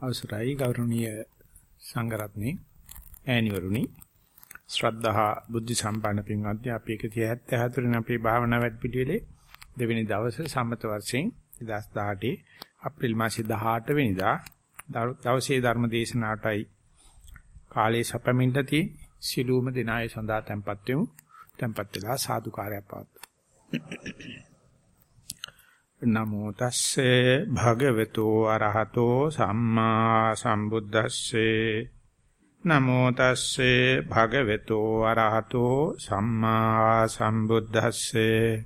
අවසරයි ගෞරවනීය සංඝරත්නයේ ඈනිවරුනි. ශ්‍රද්ධහා බුද්ධ සම්පන්න පින්වත්නි අපි 174 වෙනි අපේ භාවනා වැඩපිළිවෙලේ දෙවෙනි දවසේ සම්මත වර්ෂයෙන් 2018 අප්‍රේල් මාසේ 18 වෙනිදා දවසේ ධර්ම දේශනාවටයි කාලේ සපමින්ටති සිළුම දිනාය සඳහා tempත් වෙමු. tempත් වෙලා සාදුකාරයක් පවත්වමු. නමෝ තස්සේ භගවතු අරහතෝ සම්මා සම්බුද්දස්සේ. නමෝ තස්සේ භගවතු අරහතෝ සම්මා සම්බුද්දස්සේ.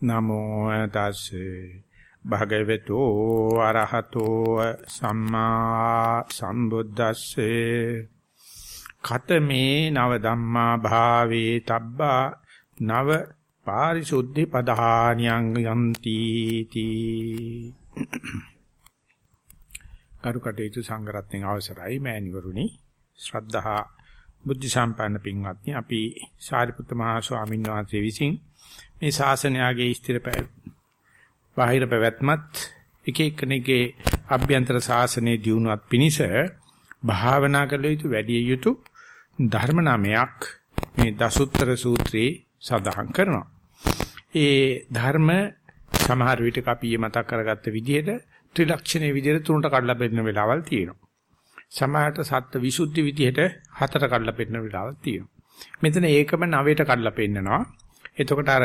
නමෝ තස්සේ භගවතු අරහතෝ සම්මා සම්බුද්දස්සේ. ඛතමේ නව ධම්මා භාවේ තබ්බා නව පාරිශුද්ධි පදහානියං යන්ති තී. කරුකටේතු සංගරත්නයේ අවසරයි මෑණිවරුනි. ශ්‍රද්ධහා බුද්ධ සම්පන්න පින්වත්නි අපි සාරිපුත්ත මහා ස්වාමීන් වහන්සේ විසින් මේ ශාසනයගේ ස්ථිර බාහිර පැවැත්මත් එක එක්කෙනෙකුගේ අභ්‍යන්තර ශාසනයේ දියුණුවත් පිණිස භාවනා කළ යුතු වැඩි යුතු ධර්ම නාමයක් මේ දසුත්තර සූත්‍රයේ සඳහන් කරනවා. ඒ ධර්ම සමහර විටක අපි මතක් කරගත්ත විදිහට ත්‍රිලක්ෂණයේ විදිහට තුනට කඩලා බෙදෙන වෙලාවල් තියෙනවා. සමහරට සත්ත්ව විසුද්ධි විදිහට හතර කඩලා බෙදෙන වෙලාවල් තියෙනවා. මෙතන ඒකම නවයට කඩලා පෙන්නනවා. එතකොට අර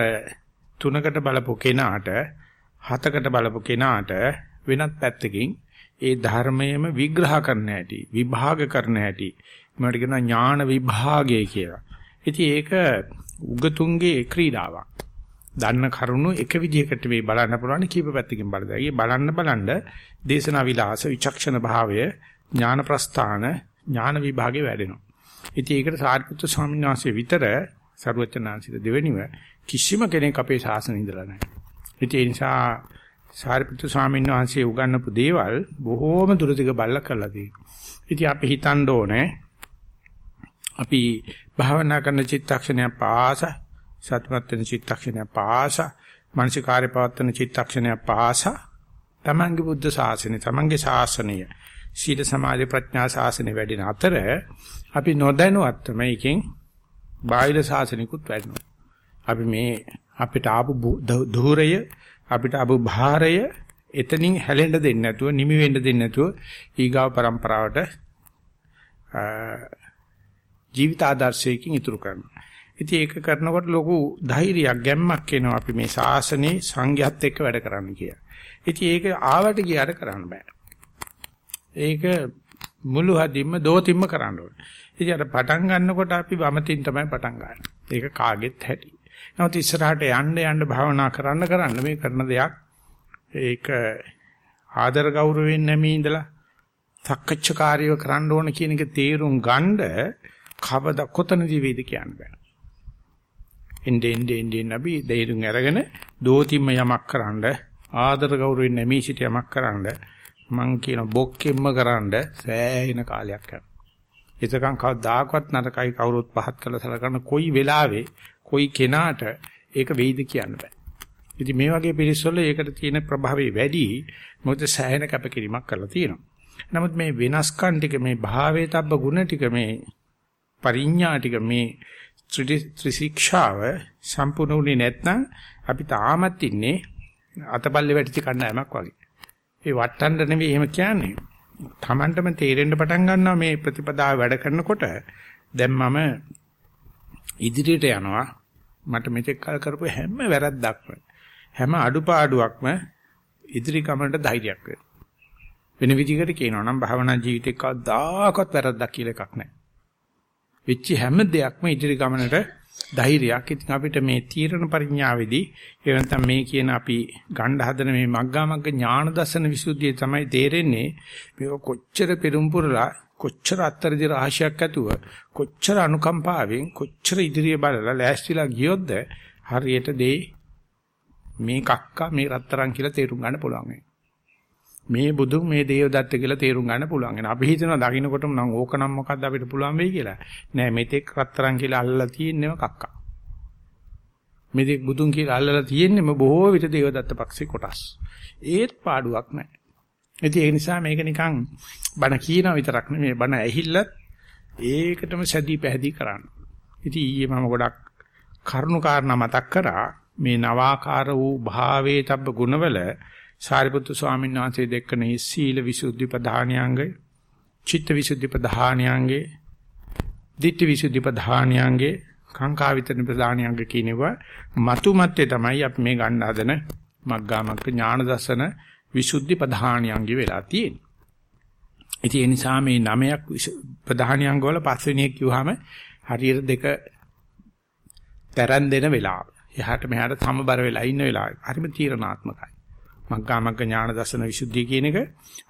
තුනකට බලපු කෙනාට හතකට බලපු කෙනාට වෙනත් පැත්තකින් ඒ ධර්මයේම විග්‍රහ කරන්න ඇති විභාග කරන්න ඇති මට කියනවා ඥාන විභාගය කියලා. ඉතින් ඒක උගතුන්ගේ ක්‍රීඩාවක්. දන්න කරුණු එක විදිහකට මේ බලන්න පුළුවන් කීප පැත්තකින් බලදා. ඒ බලන්න බලන්න දේශනා විලාස විචක්ෂණ භාවය ඥාන ප්‍රස්ථාන ඥාන විභාගේ වැඩෙනවා. ඉතින් ඒකට සාරිපුත්‍ර ස්වාමීන් වහන්සේ විතර සරුවචනාංශිත දෙවෙනිව කිසිම කෙනෙක් අපේ ශාසනය ඉඳලා නැහැ. ඉතින් ඒ නිසා සාරිපුත්‍ර ස්වාමීන් වහන්සේ උගන්වපු දේවල් බොහෝම දුරදිග බල්ලා කරලා තියෙනවා. ඉතින් අපි හිතන්න ඕනේ අපි භාවනා කරන චිත්තක්ෂණය පාසා සත්‍යමත් වෙන චිත්තක්ෂණය පාස මානසිකාර්ය පවත්වන චිත්තක්ෂණය පාස තමන්ගේ බුද්ධ ශාසනය තමන්ගේ ශාසනය සීල සමාධි ප්‍රඥා ශාසනය වැඩින අතර අපි නොදැනුවත්වම එකෙන් බාහිර ශාසනිකුත් වැඩිනවා. අපි මේ අපිට ආපු ධූරය අපිට ආපු භාරය එතනින් හැලෙන්න දෙන්නේ නැතුව නිමි වෙන්න දෙන්නේ නැතුව ඊගාව પરම්පරාවට ජීවිත ආදර්ශයකින් ඉතුරු කරනවා. ඉතින් ඒක කරනකොට ලොකු ධෛර්යයක් ගැම්මක් එනවා අපි මේ ශාසනේ සංඝයාත් එක්ක වැඩ කරන්න කියලා. ඉතින් ඒක ආවට ගියාට කරන්න බෑ. ඒක මුළු හදින්ම දෝතිම්ම කරන්න ඕනේ. ඉතින් අර පටන් ගන්නකොට අපි වමතින් තමයි පටන් ගන්න. ඒක කාගෙත් හැටි. නමුත් ඉස්සරහට යන්න යන්න භාවනා කරන්න කරන්න මේ කරන දෙයක් ඒක ආදර ගෞරවයෙන් නැමී ඉඳලා සක්කච්ඡාකාරීව කරන්න ඕන කියන එක තේරුම් ගන්න කවදා කොතනදී වේද කියන්න බෑ. එnde ende ende අපි දෙයිරුම් අරගෙන දෝතිම්ම යමක් කරන්න ආදර ගෞරවයෙන් නැමී සිට යමක් කරන්න මං කියන බොක්කෙම්ම කරන්න සෑහෙන කාලයක් යනවා. එතකන් කවදාකවත් නරකයි කවුරුත් පහත් කළ සලකන කොයි වෙලාවෙ කොයි කෙනාට ඒක වෙයිද කියන්න බෑ. ඉතින් මේ වගේ පිළිස්සොල්ල ඒකට තියෙන ප්‍රභාවය වැඩි මොකද සෑහෙන කැපකිරීමක් කරලා තියෙනවා. නමුත් මේ වෙනස්කම් ටික මේ භාවයේ තබ්බ ගුණ ටික මේ පරිඥා ටික මේ ත්‍රිශික්ෂාව සම්පූර්ණ වුණේ නැත්නම් අපි තාමත් ඉන්නේ අතපල්ලේ වැටිච්ච කණ්ඩායමක් වගේ. ඒ වට්ටන්න නෙවෙයි එහෙම කියන්නේ. Tamanටම තේරෙන්න පටන් ගන්නවා මේ ප්‍රතිපදාව වැඩ කරනකොට දැන් මම ඉදිරියට යනවා මට මෙතෙක් කල් කරපු හැම වැරද්දක්ම හැම අඩුපාඩුවක්ම ඉදිරි ගමනට ධෛර්යයක් වෙනවා. වෙන විදිහකට කියනවා නම් භාවනා ජීවිතේ කවදාකවත් වැරද්දක් කියලා එකක් නැහැ. වෙච්ච හැම දෙයක්ම ඉදිරි ගමනට ධෛර්යයක්. ඉතින් අපිට මේ තීරණ පරිඥාවේදී ඒ නැත්නම් මේ කියන අපි ගණ්ඩ හදන මේ මග්ගා මග්ග ඥාන දර්ශන විසුද්ධිය තමයි තේරෙන්නේ මේක කොච්චර පෙරම්පුරලා කොච්චර අත්තරදි රහසක් ඇතුව කොච්චර අනුකම්පාවෙන් කොච්චර ඉදිරිය බලලා ලෑස්තිලා ගියොත්ද හරියට දෙයි මේ කක්කා මේ රත්තරන් කියලා තේරුම් ගන්න පුළුවන් වෙන්නේ. මේ බුදුන් මේ දේවදත්ත කියලා තේරුම් ගන්න පුළුවන්. එන අපි හිතනවා දකින්නකොටම නම් ඕකනම් මොකද්ද අපිට පුළුවන් වෙයි කියලා. නෑ මෙතෙක් රත්තරන් කියලා අල්ලලා තියෙන්නේම කක්කා. මෙතෙක් බුදුන් කියලා අල්ලලා තියෙන්නේම බොහෝ විට දේවදත්ත පක්ෂේ කොටස්. ඒත් පාඩුවක් නෑ. ඉතින් ඒ නිසා මේක නිකන් බණ කියන විතරක් නෙමෙයි බණ ඇහිල්ලත් ඒකටම සැදී පැහැදී කරන්න. ඉතින් ඊයේ මම ගොඩක් කරුණු කාරණා මතක් කරා මේ නවාකාර වූ භාවයේ තබ්බ ගුණවල සාරිපුත්තු ස්වාමීන් වහන්සේ දෙක්කන සීල විසුද්ධි ප්‍රධානියංගය, චිත්ත විසුද්ධි ප්‍රධානියංගය, ditthi විසුද්ධි ප්‍රධානියංගය, කාංකා විතරණ ප්‍රධානියංග කියනවා මතු මැත්තේ තමයි අපි මේ ගන්න හදන මග්ගාමග්ග ඥාන දර්ශන විසුද්ධි ප්‍රධානියංගය වෙලා තියෙන්නේ. ඉතින් ඒ නිසා මේ නමයක් ප්‍රධානියංග වල පස්වෙනි එක කිව්වහම හරියට දෙක තරන් දෙන වෙලාව. එහාට මෙහාට සමබර වෙලා ඉන්න වෙලාව. හරිම තීරණාත්මකයි. මග්ගාමග්ග ඥාන දර්ශන විසුද්ධිය කියන එක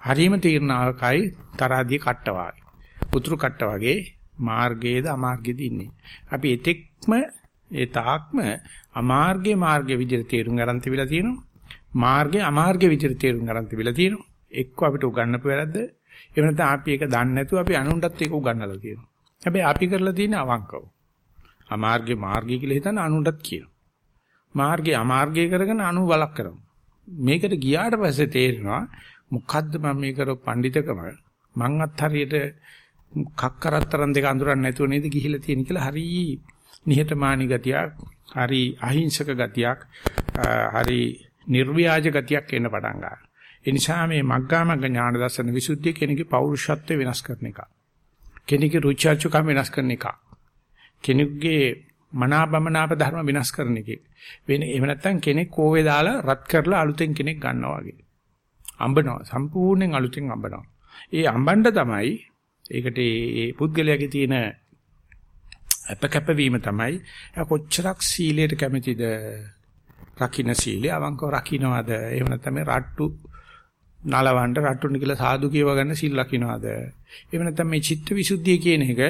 හරිම තීරණාත්මකයි තරාදී කට්ට වාගේ. පුතුරු කට්ට වගේ මාර්ගයේද අමාර්ගයේද ඉන්නේ. අපි එතෙක්ම ඒ තාක්ම අමාර්ගයේ මාර්ගයේ විදිහට තේරුම් ගන්න තිබිලා තියෙනවා. මාර්ගයේ අමාර්ගයේ විදිහට තේරුම් ගන්න තිබිලා තියෙනවා. එක්ක අපිට උගන්නපු වැරද්ද. එහෙම නැත්නම් අපි ඒක දන්නේ නැතුව අපි අනුන්ටත් ඒක උගන්නලා තියෙනවා. හැබැයි අපි කරලා තියෙන අවංකව. අමාර්ගයේ මාර්ගය කියලා හිතන අනුන්ටත් කියනවා. මාර්ගයේ අමාර්ගය කරගෙන අනු බලක් කරමු. මේකට ගියාට පස්සේ තේරෙනවා මොකද්ද මම මේ කරපු පඬිතකම මං අත් හරියට කක්කරත්තරන් දෙක අඳුරන්නේ නැතුව නේද ගිහිලා තියෙන කියලා හරි නිහතමානී ගතියක් හරි අහිංසක ගතියක් හරි නිර්ව්‍යාජ ගතියක් එන්න පටන් ගන්නවා. ඒ නිසා මේ මග්ගාමග්ග ඥාන දර්ශන විසුද්ධිය කෙනෙකුගේ පෞරුෂත්වය වෙනස් කරන එක. කෙනෙකුගේ රුචර්චුකම් වෙනස් කරන එක. කෙනෙකුගේ මනාබමනාප ධර්ම වෙනස් කරන එක. වෙන එහෙම නැත්නම් කෙනෙක් කෝවේ දාලා රත් කරලා අලුතෙන් කෙනෙක් ගන්නවා වගේ. අඹනවා සම්පූර්ණයෙන් අලුතෙන් අඹනවා. ඒ අඹන්න තමයි ඒකට ඒ පුද්ගලයාගේ තියෙන අපකැප වීම තමයි කොච්චරක් සීලයට කැමතිද රකින්න සීලය අවංකව රකින්නවද එහෙම නැත්නම් මේ රට්ටු නලවන්න රට්ටුන්න කියලා සාදු කියව ගන්න සීල් රකින්නවද එහෙම නැත්නම් මේ චිත්ත විසුද්ධිය කියන එක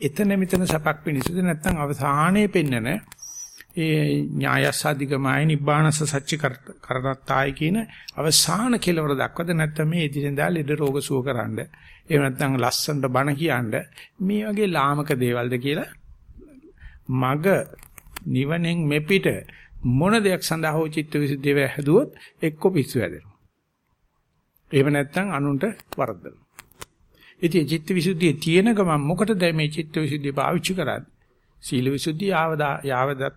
එතන මෙතන සපක් පිණිසද නැත්නම් අවසානයේ පෙන්නන ඒ ඥායසාධිකමයි නිබ්බානස සච්චි කරණත්තායි කියන අවසාන කෙලවර දක්වද නැත්නම් මේ එදිනෙදා ලෙඩ රෝග සුව කරන්න එහෙම නැත්නම් ලස්සනට බණ කියන්න මේ වගේ ලාමක දේවල්ද කියලා මග නිවනෙන් මෙපිට මොන දෙයක් සඳහා හෝ චිත්ත විසුද්ධිය හැදුවොත් එක්ක පිස්සු හැදෙනවා. එහෙම නැත්නම් අනුන්ට වරද්දනවා. ඉතින් චිත්ත විසුද්ධිය තියෙන ගමන් මොකටද මේ චිත්ත විසුද්ධිය පාවිච්චි කරන්නේ? සීල විසුද්ධිය යාවදා යාවදත්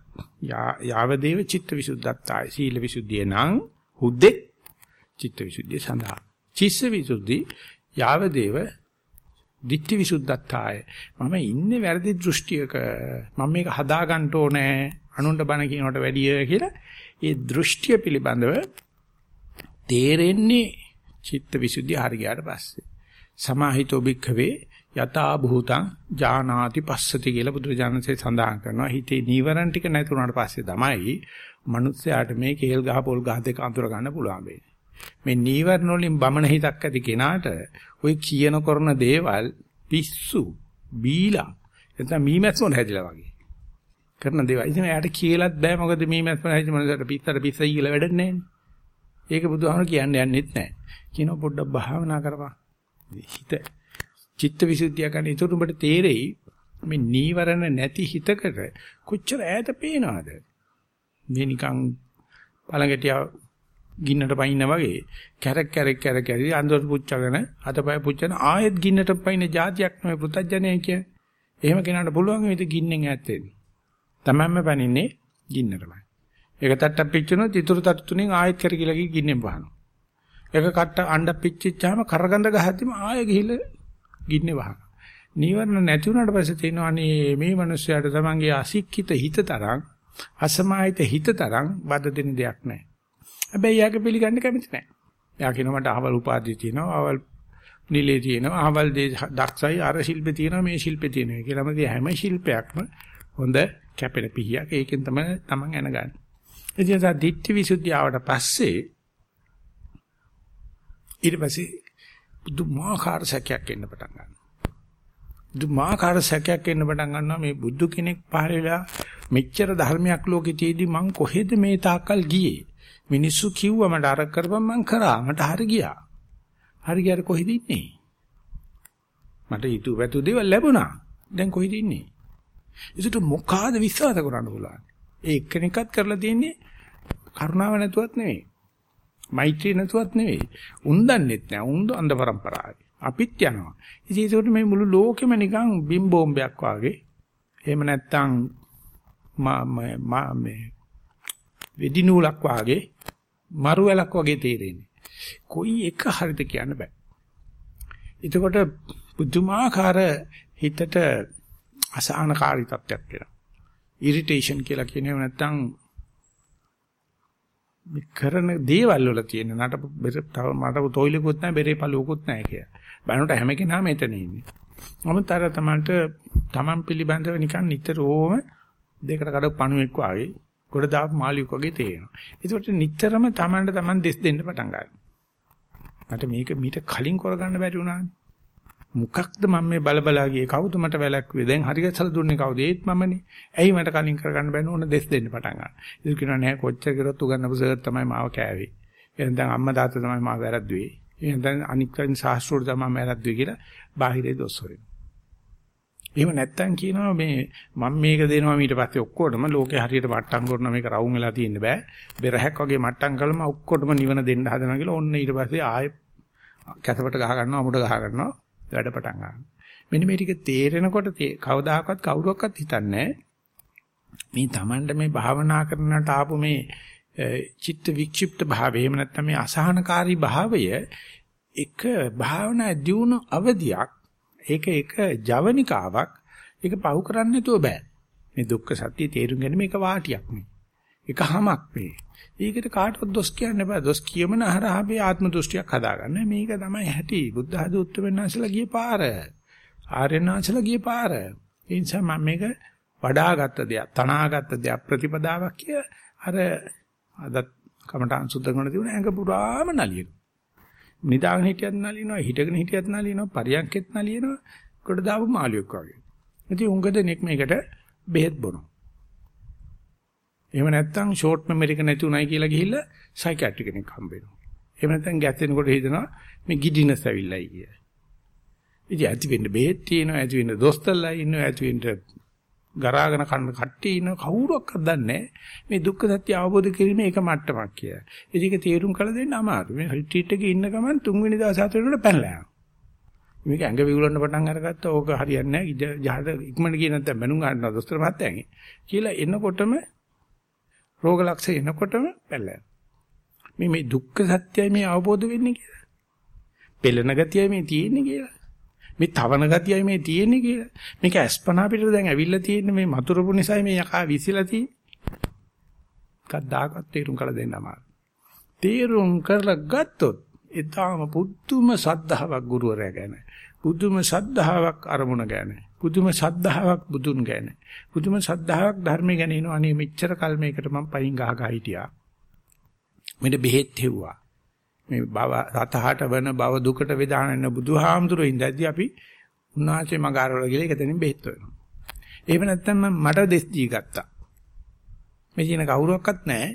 යාවදේව චිත්ත විසුද්ධත්තායි. සීල විසුද්ධිය නම් හුද්දේ චිත්ත විසුද්ධිය සඳහා. චිස්ස විසුද්ධි යාවදේව ditthi visuddhatthaය මම ඉන්නේ වැරදි දෘෂ්ටියක මම මේක හදා ගන්න ඕනේ අනුන්ට බණ කියනකට වැඩිය කියලා ඒ දෘෂ්ටිය පිළිබඳව තේරෙන්නේ චිත්ත විසුද්ධිය හරි ගියාට පස්සේ සමාහිතෝ භික්ඛවේ යතා භූතං ජානාති පස්සති කියලා බුදුරජාණන්සේ සඳහන් කරනවා හිතේ නීවරණ ටික නැතුණාට පස්සේ තමයි මිනිස්යාට මේ කේල් ගහ පොල් ගහ දෙක අඳුර ගන්න පුළුවන් වෙන්නේ මේ නීවරණ වලින් බමන හිතක් ඇති කෙනාට ওই කියන කරන දේවල් පිස්සු බීලා එතන මීමැස්සොන් හැදිලා වගේ කරන දේවල්. ඉතින් එයාට කියලාත් බෑ මොකද මීමැස්සොන් හැදිච්ච මනසට පිස්සට පිස්සයි කියලා වැඩක් නැහැ. ඒක බුදුහාමර කියන්නේ යන්නෙත් නැහැ. කියනවා පොඩ්ඩක් භාවනා කරපන්. හිත චිත්ත විසුද්ධිය ගන්න ඒතර උඹට තේරෙයි මේ නීවරණ නැති හිතකට කොච්චර ඈත පේනවද මේ නිකන් පළඟටියා ගින්නට පයින්නා වගේ කැරක් කැරක් කැරක් කැරි අඳුර පුච්චගෙන අතපය පුච්චන ආයෙත් ගින්නට පයින්න જાතියක් නෙවෙයි පුතඥය කියන්නේ. එහෙම කෙනාට පුළුවන් මේක ගින්නෙන් ඈත් වෙන්න. තමන්ම පණින්නේ ගින්නටමයි. ඒක තට්ටක් පිච්චුනොත් ඉතුරු තට්ටු තුනෙන් ආයෙත් කැරකිලා ගින්නෙන් බහනවා. ඒක කට්ට අඬ පිච්චිච්චාම කරගඳ ගහද්දිම ආයෙ ගිහිල්ලා ගින්නේ වහනවා. නීවරණ නැති වුණාට පස්සේ තේනවා අනේ මේ මිනිස්යාට තමන්ගේ අසික්කිත හිත තරම් අසමාහිත හිත තරම් බද දෙන දෙයක් නැහැ. හැබැයි යාක පිළිගන්න කැමති නැහැ. යා කියනවා මට අහවල් උපාධිය තියෙනවා, අහවල් නිලේ තියෙනවා, අහවල් දේ දක්ෂයි, අර ශිල්පේ තියෙනවා, මේ ශිල්පේ තියෙනවා කියලා. මම හැම ශිල්පයක්ම හොඳ කැපෙන පිහියක්. ඒකෙන් තමයි තමන් එනගන්නේ. ඉතින් ඒ දිට්ඨි විසුද්ධිය ආවට පස්සේ ඊට පස්සේ දුමාකාර සැකයක් එන්න පටන් ගන්නවා. දුමාකාර සැකයක් එන්න පටන් ගන්නවා මේ බුදු කෙනෙක් පහළ වෙලා මෙච්චර ධර්මයක් ලෝකේ තියේදී මං කොහෙද මේ තාකල් ගියේ? මිනිස්සු කිව්වා මට අර කරපම් මං කරා මට හරි ගියා. හරි ගියාට කොහෙද ඉන්නේ? මට ඊතු වැතු දේවල් ලැබුණා. දැන් කොහෙද ඉන්නේ? ඒකට මොකාද විශ්වාස කරන්න පුළුවන්? ඒ එක්කෙනෙක්වත් කරලා තියෙන්නේ කරුණාව නැතුවත් නෙවෙයි. මෛත්‍රී නැතුවත් නෙවෙයි. උන් දන්නෙත් නෑ. උන් අන්ධ પરම්පරාවේ. අපිත් යනවා. ඉතින් ඒකට මේ මුළු ලෝකෙම නිකන් බිම් බෝම්බයක් වාගේ. එහෙම නැත්තම් මා මේ වෙඩි නූලක් වාගේ මරු වැලක් වගේ තේරෙන්නේ. කොයි එක හරිද කියන්න බෑ. එතකොට බුද්ධමාකාර හිතට අසහනකාරී තත්ත්වයක් වෙනවා. ඉරිටේෂන් කියලා කියනව නැත්තම් මේ කරන දේවල් වල තියෙන නට තව මට තොইলකුත් නැහැ බෙරේ පළුවකුත් නැහැ කියලා. බලනකොට හැම කෙනාම එතන ඉන්නේ. මොමුත් අර තමන්ට තමන් පිළිබඳව නිකන් නිතරම දෙකට කඩ පණුවෙක් වගේ ගොඩ දාපු මාළියෙක් වගේ තේරෙනවා. ඒකට නිතරම තමන්ට තමන් දෙස් දෙන්න පටන් ගන්නවා. මට මේක මීට කලින් කරගන්න බැරි වුණානේ. මොකක්ද මම මේ බල බලා ගියේ? කවුද මට වැලක්ුවේ දැන් හරියට දුන්නේ කවුද? ඒත් මමනේ. ඇයි මට කලින් කරගන්න බැන්න ඕන දෙස් දෙන්න පටන් ගන්න? ඒක කියනවා නෑ කොච්චර කරොත් උගන්නපු සර් තමයි මාව කෑවේ. එහෙනම් දැන් අම්මා තාත්තා තමයි මාව වැරද්දුවේ. එහෙනම් දැන් අනික් කෙන සාස්ත්‍රෝඩ තමයි වැරද්දුවේ කියලා බාහිරේ දොස් හොයන එහෙම නැත්තම් කියනවා මේ මම මේක දෙනවා ඊට පස්සේ ඔක්කොටම ලෝකේ හරියට මට්ටම් කරන මේක රවුම් වෙලා තියෙන්න බෑ. බෙරහැක් වගේ මට්ටම් කළම ඔක්කොටම නිවන දෙන්න හදනවා කියලා ඔන්න ඊට පස්සේ ආයෙ කැතපට ගහ ගන්නවා අමුඩ ගහ ගන්නවා. වැඩ පටන් ගන්නවා. මෙන්න මේ ටික තේරෙනකොට කවදාකවත් කවුරුවක්වත් හිතන්නේ මේ Tamanda මේ භාවනා කරනට ආපු මේ චිත්ත වික්ෂිප්ත භාවය එහෙම නැත්නම් මේ අසහනකාරී භාවය එක භාවනා දියුණු අවධියක් ඒක එක ජවනිකාවක් ඒක පහු කරන්න නැතුව බෑ. මේ දුක්ඛ සත්‍ය තේරුම් ගැනීම එක වාටියක් මේ එකහමක් මේ ඒකට කාටවත් දොස් කියන්න බෑ. දොස් කියමන හරහා මේ ආත්ම දෘෂ්ටියක් හදාගන්න. මේක තමයි ඇති. බුද්ධ ආදී උත්තරවෙන්නාසලා ගිය පාර. ආර්යනාසලා ගිය පාර. ඒ නිසා මම මේක වඩාගත් දෙයක්, තනාගත් දෙයක් ප්‍රතිපදාවක් කිය අර අදත් කමටහන් සුද්ධ කරන තිබුණ ඇඟ පුරාම නලියන. නිදාගෙන හිටියත් නලියනවා, හිටගෙන හිටියත් නලියනවා, පරියන්කෙත් නලියනවා. කොට දාපු මාළියෙක් වගේ. ඉතින් උංග දෙනෙක් මේකට බෙහෙත් බොනවා. එහෙම නැත්නම් ෂෝට් මෙමරි එක නැති උනායි කියලා ගිහිල්ලා සයිකියාට්‍රි කෙනෙක් හම්බ වෙනවා. එහෙම නැත්නම් ගැස්සෙනකොට හිතනවා මේ ගිඩිනස් ඇවිල්ලායි කිය. ඉතින් ඇති වෙන්න බෙහෙත් තියෙනවා, ඇති වෙන්න දොස්තරලා ඉන්නවා, ඇති වෙන්න ගරාගෙන කන්න කට්ටිය ඉන්න කවුරක්වත් දන්නේ මේ දුක්ඛ සත්‍ය අවබෝධ කිරීම එක මට්ටමක් කියලා. ඒක තේරුම් කළ දෙන්න අමාරුයි. මේ රිට්‍රීට් එකේ ඉන්න ගමන් තුන්වෙනි දවස් හතරේකට පැනලා යනවා. මේක ඇඟ විගුලන්න පටන් අරගත්තා. ඕක හරියන්නේ නැහැ. ජහට ඉක්මනට ගියේ නැත්නම් බැනුම් ගන්නවා දොස්තර මහත්තයාගේ. කියලා එනකොටම රෝග ලක්ෂණ එනකොටම පැලැන. මේ මේ දුක්ඛ සත්‍යයි මේ අවබෝධ වෙන්නේ කියලා. පෙළෙන ගතියයි මේ තියෙන්නේ කියලා. මේ තවන ගතියයි මේ තියෙන්නේ කියලා. මේක අස්පනා පිටට දැන් ඇවිල්ලා තියෙන්නේ මේ මතුරුපු නිසායි මේ යකා විසිලා තියෙන්නේ. කද්දාකත් තේරුම් කළ දෙන්න අමාරු. තේරුම් කරලා ගත්තොත් ඊටාම පුදුම සද්ධාාවක් ගුරුවරයා ගැන. පුදුම සද්ධාාවක් අරමුණ ගැන. පුදුම ශද්ධාවක් බුදුන් ගැන. පුදුම ශද්ධාවක් ධර්මය ගැන එනවා. අනේ මෙච්චර කල් මේකට මම පයින් ගහ ගහ හිටියා. මෙන්න බෙහෙත් හෙව්වා. මේ බව සතහට වෙන බව දුකට වේදානන බුදුහාමුදුරුවෝ ඉඳද්දී අපි උන්වහන්සේ මගාරවල ගිහලා එකතනින් බෙහෙත් වෙනවා. එහෙම නැත්නම් මට දෙස් දී ගත්තා. මේ කියන කවුරුවක්වත් නැහැ.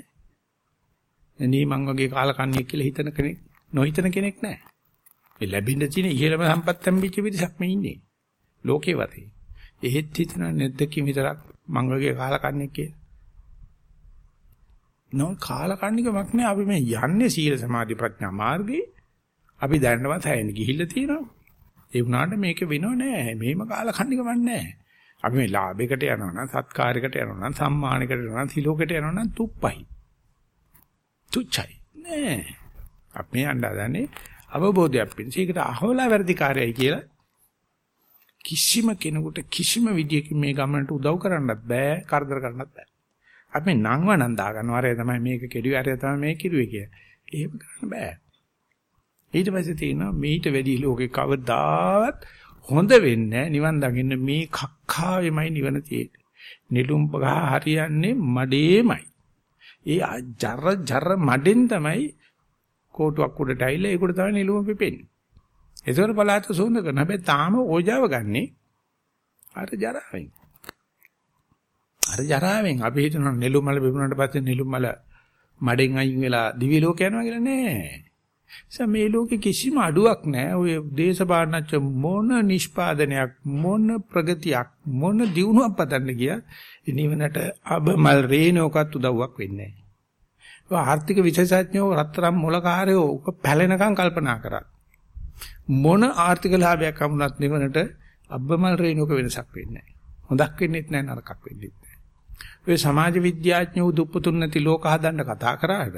නී මං වගේ කාලකන්ණියෙක් කියලා හිතන කෙනෙක් නොහිතන කෙනෙක් නැහැ. මේ ලැබෙන්න තියෙන ඉහළම සම්පත් සම්පිච්ච පිටසක් මේ ඉන්නේ. ලෝකේ වතේ. එහෙත් හිතන නැද්දකින් විතරක් මං වගේ කාලකන්ණෙක් කියලා. නෝ කාලකන්නිකමක් නෑ අපි මේ යන්නේ සීල සමාධි ප්‍රඥා මාර්ගේ. අපි දැනනවත් හැයෙන්නේ ගිහිල්ලා තියෙනවා. ඒ වුණාට මේක වෙනව නෑ. මේම කාලකන්නිකමක් නෑ. අපි මේ ලාභයකට යනවා නම් සත්කාරයකට යනවා නම් සම්මානයකට යනවා නම් සිලෝකයට යනවා නම් තුප්පයි. තුච්චයි. නෑ. අපි යන්න අවබෝධයක් පිණිස. ඒකට අහවලා වැඩිකාරයයි කියලා කිසිම කෙනෙකුට කිසිම විදියකින් මේ ගමනට උදව් කරන්නත් බෑ කරදර කරන්නත් බෑ. අපි නංවනන් දාගන්නවා අරය තමයි මේක කෙරුවේ අරය තමයි මේක කිරුවේ කිය. එහෙම කරන්න බෑ. ඊට පස්සේ තියෙනවා මීට වැඩි ලෝකේ කවදාවත් හොඳ වෙන්නේ නිවන් දකින්න මේ කක්කාවෙමයි නිවන තියෙන්නේ. නිලුම් ගහ හරියන්නේ මඩේමයි. ඒ ජර ජර මඩෙන් තමයි කෝටුවක් උඩට ඇවිල්ලා ඒකට තමයි නිලුම පිපෙන්නේ. ඒතකොට පලාත සුන්ද කරන හැබැයි තාම ඕජාව ගන්නෙ අර ජරාවෙන්. අර ජරාවෙන් අපි හිතන නෙළුම් මල බිමුණාට පස්සේ නෙළුම් මල මඩෙන් අයින් වෙලා දිවි ලෝක යනවා කියලා නෑ. නිසා මේ ලෝකේ කිසිම අඩුවක් නෑ. ඔය දේශපාලනච්ච මොන නිෂ්පාදනයක් මොන ප්‍රගතියක් මොන දියුණුවක් පතන්න ගියා නිවනට අබමල් රේනෝකත් උදව්වක් වෙන්නේ නෑ. ඔය ආර්ථික විශේෂඥයෝ රත්තරන් මොලකාරයෝ ඔක පැලෙනකම් කල්පනා කරා. මොන ආර්ථික ලාභයක් හම්බුනත් නිවනට අබ්බමල් රේණුක වෙනසක් වෙන්නේ නැහැ. හොඳක් වෙන්නේත් නැහැ නරකක් වෙන්නේත් නැහැ. ඔය සමාජ විද්‍යාඥයෝ දුප්පතුන් නැති ලෝක හදන්න කතා කරාට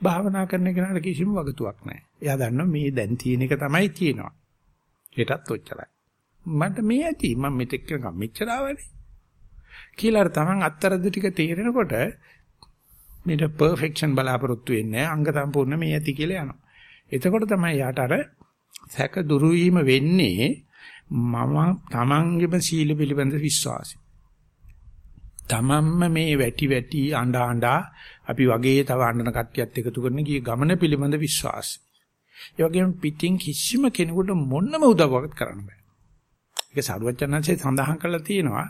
භාවනා කරන කෙනාට කිසිම වගතුවක් නැහැ. එයා දන්නවා මේ දැන් තියෙන එක තමයි තියෙනවා. ඒකටත් ඔච්චරයි. මට මේ ඇති මම මෙතෙක් කරගම් මෙච්චර ආවනේ. කියලා අර තමන් අත්තරද ටික තේරෙනකොට මේක පර්ෆෙක්ෂන් බලාපොරොත්තු වෙන්නේ අංග සම්පූර්ණ මේ ඇති කියලා යනවා. එතකොට තමයි යාට අර සැක දුරු වීම වෙන්නේ මම තමන්ගේම සීල පිළිබඳ විශ්වාසය. තමන්ම මේ වැටි වැටි අඬ අඬා අපි වගේ තව අඬන කට්ටියත් එකතු කරන ගිය ගමන පිළිබඳ විශ්වාසය. ඒ වගේම පිටින් කිසිම කෙනෙකුට මොනම උදව්වක් කරන්න බෑ. ඒක සරුවචනන්සේ සඳහන් කරලා තියෙනවා.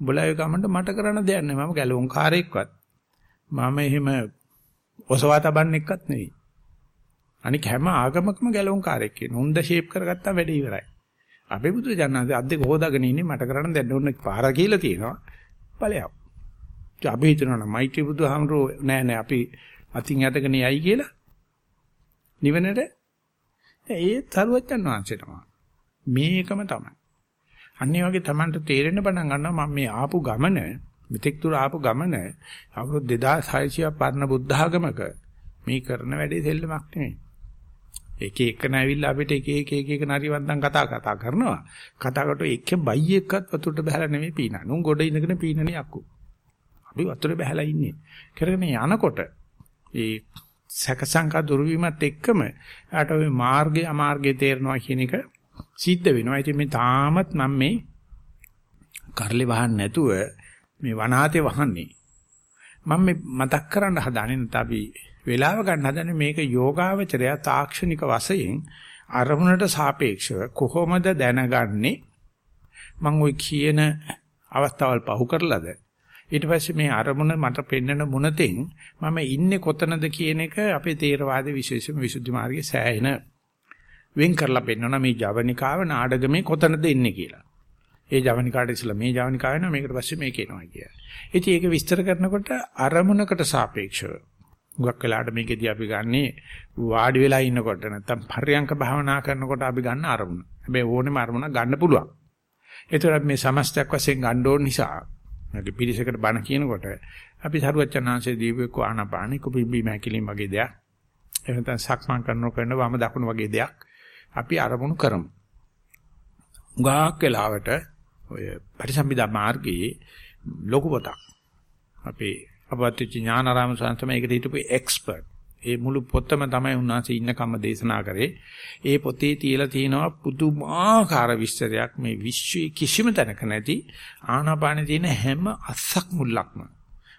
උඹලා ඒ ගමන්ට මට කරන්න දෙයක් නෑ. මම ගැලවුම් කාර්යයක්වත් මම එහෙම ඔසවා තබන්නෙක්වත් නෙවෙයි. අනික හැම ආගමකම ගැලවුම් කාර්යයක් කියන. හොඳ ෂේප් කරගත්තා වැඩ ඉවරයි. අපේ බුදු දඥාන්සේ අද්දේ හොදාගෙන ඉන්නේ මට කරන්න දෙන්න ඕන පාර කියලා තියෙනවා. ඵලයක්. අපි හිතනවා නම් මෛත්‍රී බුදුහාමරෝ නෑ නෑ අපි අතින් යටගෙන යයි කියලා. නිවනට ඒ තරුවචන් වහන්සේ තමයි. මේකම තමයි. අනිත් වගේ Tamanට තේරෙන්න පටන් ගන්නවා මම මේ ආපු ගමන මෙතෙක් දුර ආපු ගමන අවුරුදු 2600ක් පරණ බුද්ධ ආගමක මේ කරන වැඩේ දෙල්ලමක් නෙමෙයි. එක එක නැවිල්ලා අපිට එක එක එක එක නරිවන්දන් කතා කතා කරනවා. කතා කරට එක බයි එක්කත් වතුරට බහලා නෙමෙයි පීනන. උන් ගොඩ ඉඳගෙන පීනනේ අක්කු. අපි වතුරේ බහලා ඉන්නේ. කරගෙන යනකොට ඒ සැකසංකා දුර්විමත් එක්කම යාට ওই මාර්ගය අමාර්ගය තේරෙනවා කියන එක සිද්ධ වෙනවා. ඉතින් මේ තාමත් මම මේ කරලේ වහන්න නැතුව මේ වනාතේ වහන්නේ. මම මේ මතක් කරන්න හදාන්නේ නැත්නම් අපි වේලාව ගන්න හදන්නේ මේක යෝගාවචරය තාක්ෂණික වශයෙන් අරමුණට සාපේක්ෂව කොහොමද දැනගන්නේ මම ওই කියන අවස්ථාවල් පහු කරලාද ඊට පස්සේ මේ අරමුණ මට පෙන්වන මුනතෙන් මම ඉන්නේ කොතනද කියන එක අපේ තේරවාද විශේෂම විසුද්ධි මාර්ගයේ සෑහෙන වෙන් කරලා පෙන්වනවා මේ ජවනිකාව නාඩගමේ කොතනද ඉන්නේ කියලා. ඒ ජවනිකාට ඉස්සලා මේ ජවනිකාව වෙනවා මේකට පස්සේ මේක එනවා කියලා. ඉතින් ඒක විස්තර කරනකොට අරමුණකට සාපේක්ෂව හුඟක් වෙලාවට මේකෙදී අපි ගන්නේ වාඩි වෙලා ඉන්නකොට නැත්තම් පර්යංක භාවනා කරනකොට අපි ගන්න අරමුණ. හැබැයි ඕනෙම අරමුණ ගන්න පුළුවන්. ඒතර මේ සමස්තයක් වශයෙන් ගන්න ඕන නිසා අපි පිළිසකට බණ කියනකොට අපි සරුවචනාංශයේ දීපේක ආනපානික පිම්බි මහැකිලින් වගේ දෙයක්. එහෙම නැත්නම් සක්මන් කරනකොට කරන වම දකුණු වගේ දෙයක් අපි අරමුණු කරමු. උගාක් වෙලාවට ඔය පරිසම්පදා මාර්ගයේ ලොකු පොතක් අපේ අපවත්ච ඥානාරාම සංසම ඒකට හිටපු එක්ස්පර්ට්. ඒ මුළු පොතම තමයි උන්වහන්සේ ඉන්නකම දේශනා කරේ. ඒ පොතේ තියලා තියෙනවා පුදුමාකාර විස්තරයක් මේ විශ්වයේ කිසිම තැනක නැති ආනාපානේ තියෙන හැම අස්සක් මුල්ලක්ම.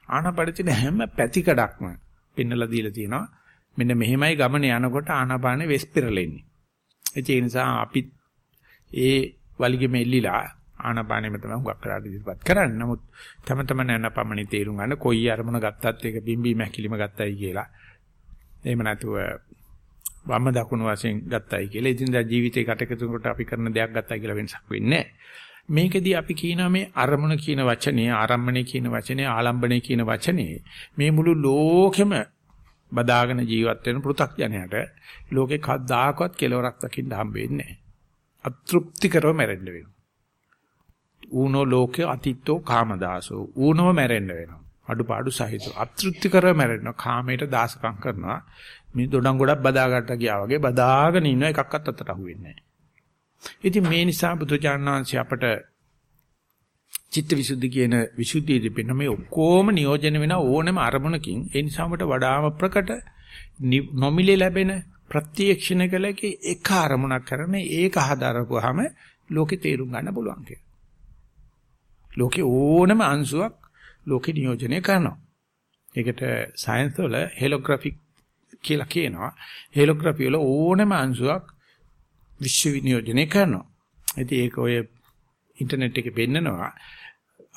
ආනාපානේ තියෙන හැම පැතිකඩක්ම පෙන්නලා දීලා තියෙනවා. මෙන්න මෙහෙමයි ගමන යනකොට ආනාපානේ වෙස් පෙරලෙන්නේ. ඒ නිසා අපි ඒ වලිගෙ මෙල්ලිලා ආනපානෙම තමයි හුඟක් කරාට ඉදිරිපත් කරන්නේ. නමුත් තම තමන් යන පමණි තේරුම් ගන්න කොයි අරමුණ ගත්තත් ඒක බිම්බීම හැකිලිම ගත්තයි කියලා. එහෙම නැතුව වම් දකුණු වශයෙන් ගත්තයි කියලා. ඉතින් දැන් ජීවිතේ කටකතුනකට අපි කරන දෙයක් ගත්තයි කියලා වෙනසක් වෙන්නේ මේකෙදී අපි කියනවා මේ අරමුණ කියන වචනේ, ආරම්මණය කියන වචනේ, ආලම්බණය කියන වචනේ මේ මුළු ලෝකෙම බදාගෙන ජීවත් වෙන පෘථග්ජනයට ලෝකේ කවදාකවත් කෙලවරක් දකින්න හම්බ වෙන්නේ නැහැ. අතෘප්තිකරව මැරෙන්න වෙනවා. ඌනෝ ලෝකේ අතිත්තෝ කාමදාසෝ. ඌනෝ මැරෙන්න වෙනවා. අඩුපාඩු සහිතව අතෘප්තිකර මැරෙනවා. කාමයට දාසකම් කරනවා. මේ දොඩම් ගොඩක් බදා ගන්න ගියා වගේ බදාගෙන ඉන්න එකක්වත් අතට අහුවෙන්නේ නැහැ. ඉතින් මේ නිසා බුදුචානන්සේ අපට චිත්තවිසුද්ධි කියන විසුද්ධියදී පෙන්න මේ ඔක්කොම නියෝජන වෙන ඕනෑම අරමුණකින් ඒ නිසා අපට වඩාම ප්‍රකට නොමිලේ ලැබෙන ප්‍රත්‍යක්ෂණ කලකේ එක අරමුණක් කරන ඒක හදාරපුවාම ලෝකේ තේරුම් ගන්න පුළුවන් කියලා. ලෝකේ ඕනම අංශුවක් ලෝකේ නියෝජනය කරනවා. ඒකට සයන්ස් වල හෙලෝග්‍රැෆික් කියලා කියනවා. හෙලෝග්‍රැෆි වල ඕනම අංශුවක් විශ්ව විනියෝජනය කරනවා. ඉතින් ඒක ඔය ඉන්ටර්නෙට් එකේ පෙන්නනවා.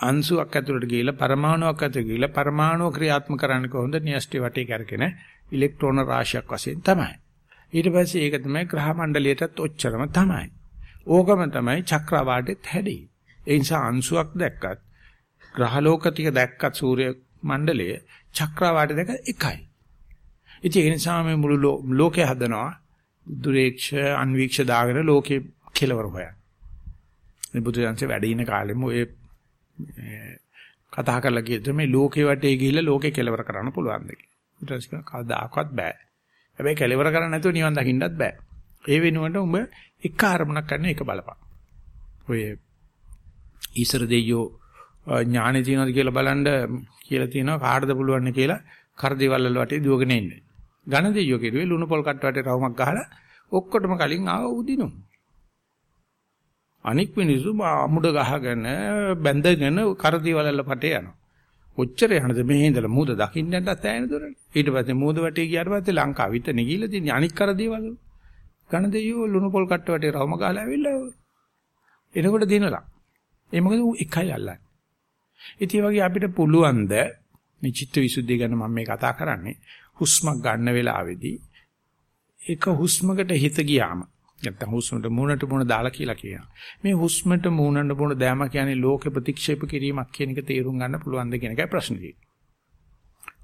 අංශුවක් ඇතුළට ගිහිල්ලා පරමාණුවක් ඇතුළට ගිහිල්ලා පරමාණුව ක්‍රියාත්මක කරන්නේ කොහොමද? න්‍යෂ්ටි වටේ කරගෙන ඉලෙක්ට්‍රෝන රාශියක් වශයෙන් තමයි. ඊට පස්සේ ඒක තමයි ග්‍රහ මණ්ඩලයටත් ඔච්චරම තමයි. ඕකම තමයි චක්‍රවාටෙත් හැදෙන්නේ. ඒ නිසා අංශුවක් දැක්කත් ග්‍රහලෝක ටික දැක්කත් සූර්ය මණ්ඩලය චක්‍රවාට දෙක එකයි. ඉතින් ඒ නිසා මේ මුළු ලෝකේ හදනවා දුරේක්ෂ අන්වීක්ෂ දාගෙන ලෝකේ කෙලවර හොයන. මේ බුදුරජාන්සේ වැඩ ඉන කාලෙම ඔය කතා කරලා කියද්දි මේ ලෝකේ වටේ ගිහිල්ලා ලෝකේ කෙලවර කරන්න පුළුවන් දෙක. ඊට පස්සේ කවදාකවත් බෑ. හැබැයි කෙලවර කරන්න නැතුව නිවන් දකින්නත් බෑ. ඒ වෙනුවට උඹ එක අරමුණක් කරන එක බලපන්. ඔය ඊසර දෙයියෝ ඥානෙ තියනවාද කියලා බලන්න කියලා තියෙනවා කාටද පුළුවන් කියලා කරදේවල් වල වටේ දුවගෙන ඉන්නේ. ඝන දෙයියෝ කිරුවේ ලුණු පොල් කට්ට වටේ රවුමක් ගහලා ඔක්කොටම කලින් ආව උදිනු. අනික් මිනිස්සු අමුඩ ගහගෙන බැඳගෙන කරදේවල් වල පටේ යනවා. කොච්චර යනද මෙහි ඉඳලා මූද දකින්න යන්නත් ඈන දොරනේ. ඊට පස්සේ මූද වටේ ගියාට පස්සේ ලංකාව විතරනේ ගිහිල්ලා තියෙන්නේ අනික් කරදේවල්. ඝන දෙයියෝ ලුණු පොල් කට්ට වටේ රවුම ගහලා ඇවිල්ලා එනකොට දිනලා. ඒ මොකද ඌ එකයි අල්ලන්නේ. ඉතින් වගේ අපිට පුළුවන් ද මේ චිත්ත විසුද්ධිය ගැන මම මේ කතා කරන්නේ හුස්මක් ගන්න වෙලාවේදී එක හුස්මකට හිත ගියාම නැත්නම් හුස්මට මූණට මූණ දාලා කියලා කියනවා. මේ හුස්මට මූණට මූණ දෑම කියන්නේ ලෝක ප්‍රතික්ෂේප කිරීමක් කියන එක තේරුම් ගන්න පුළුවන්ද කියන එකයි ප්‍රශ්නේ.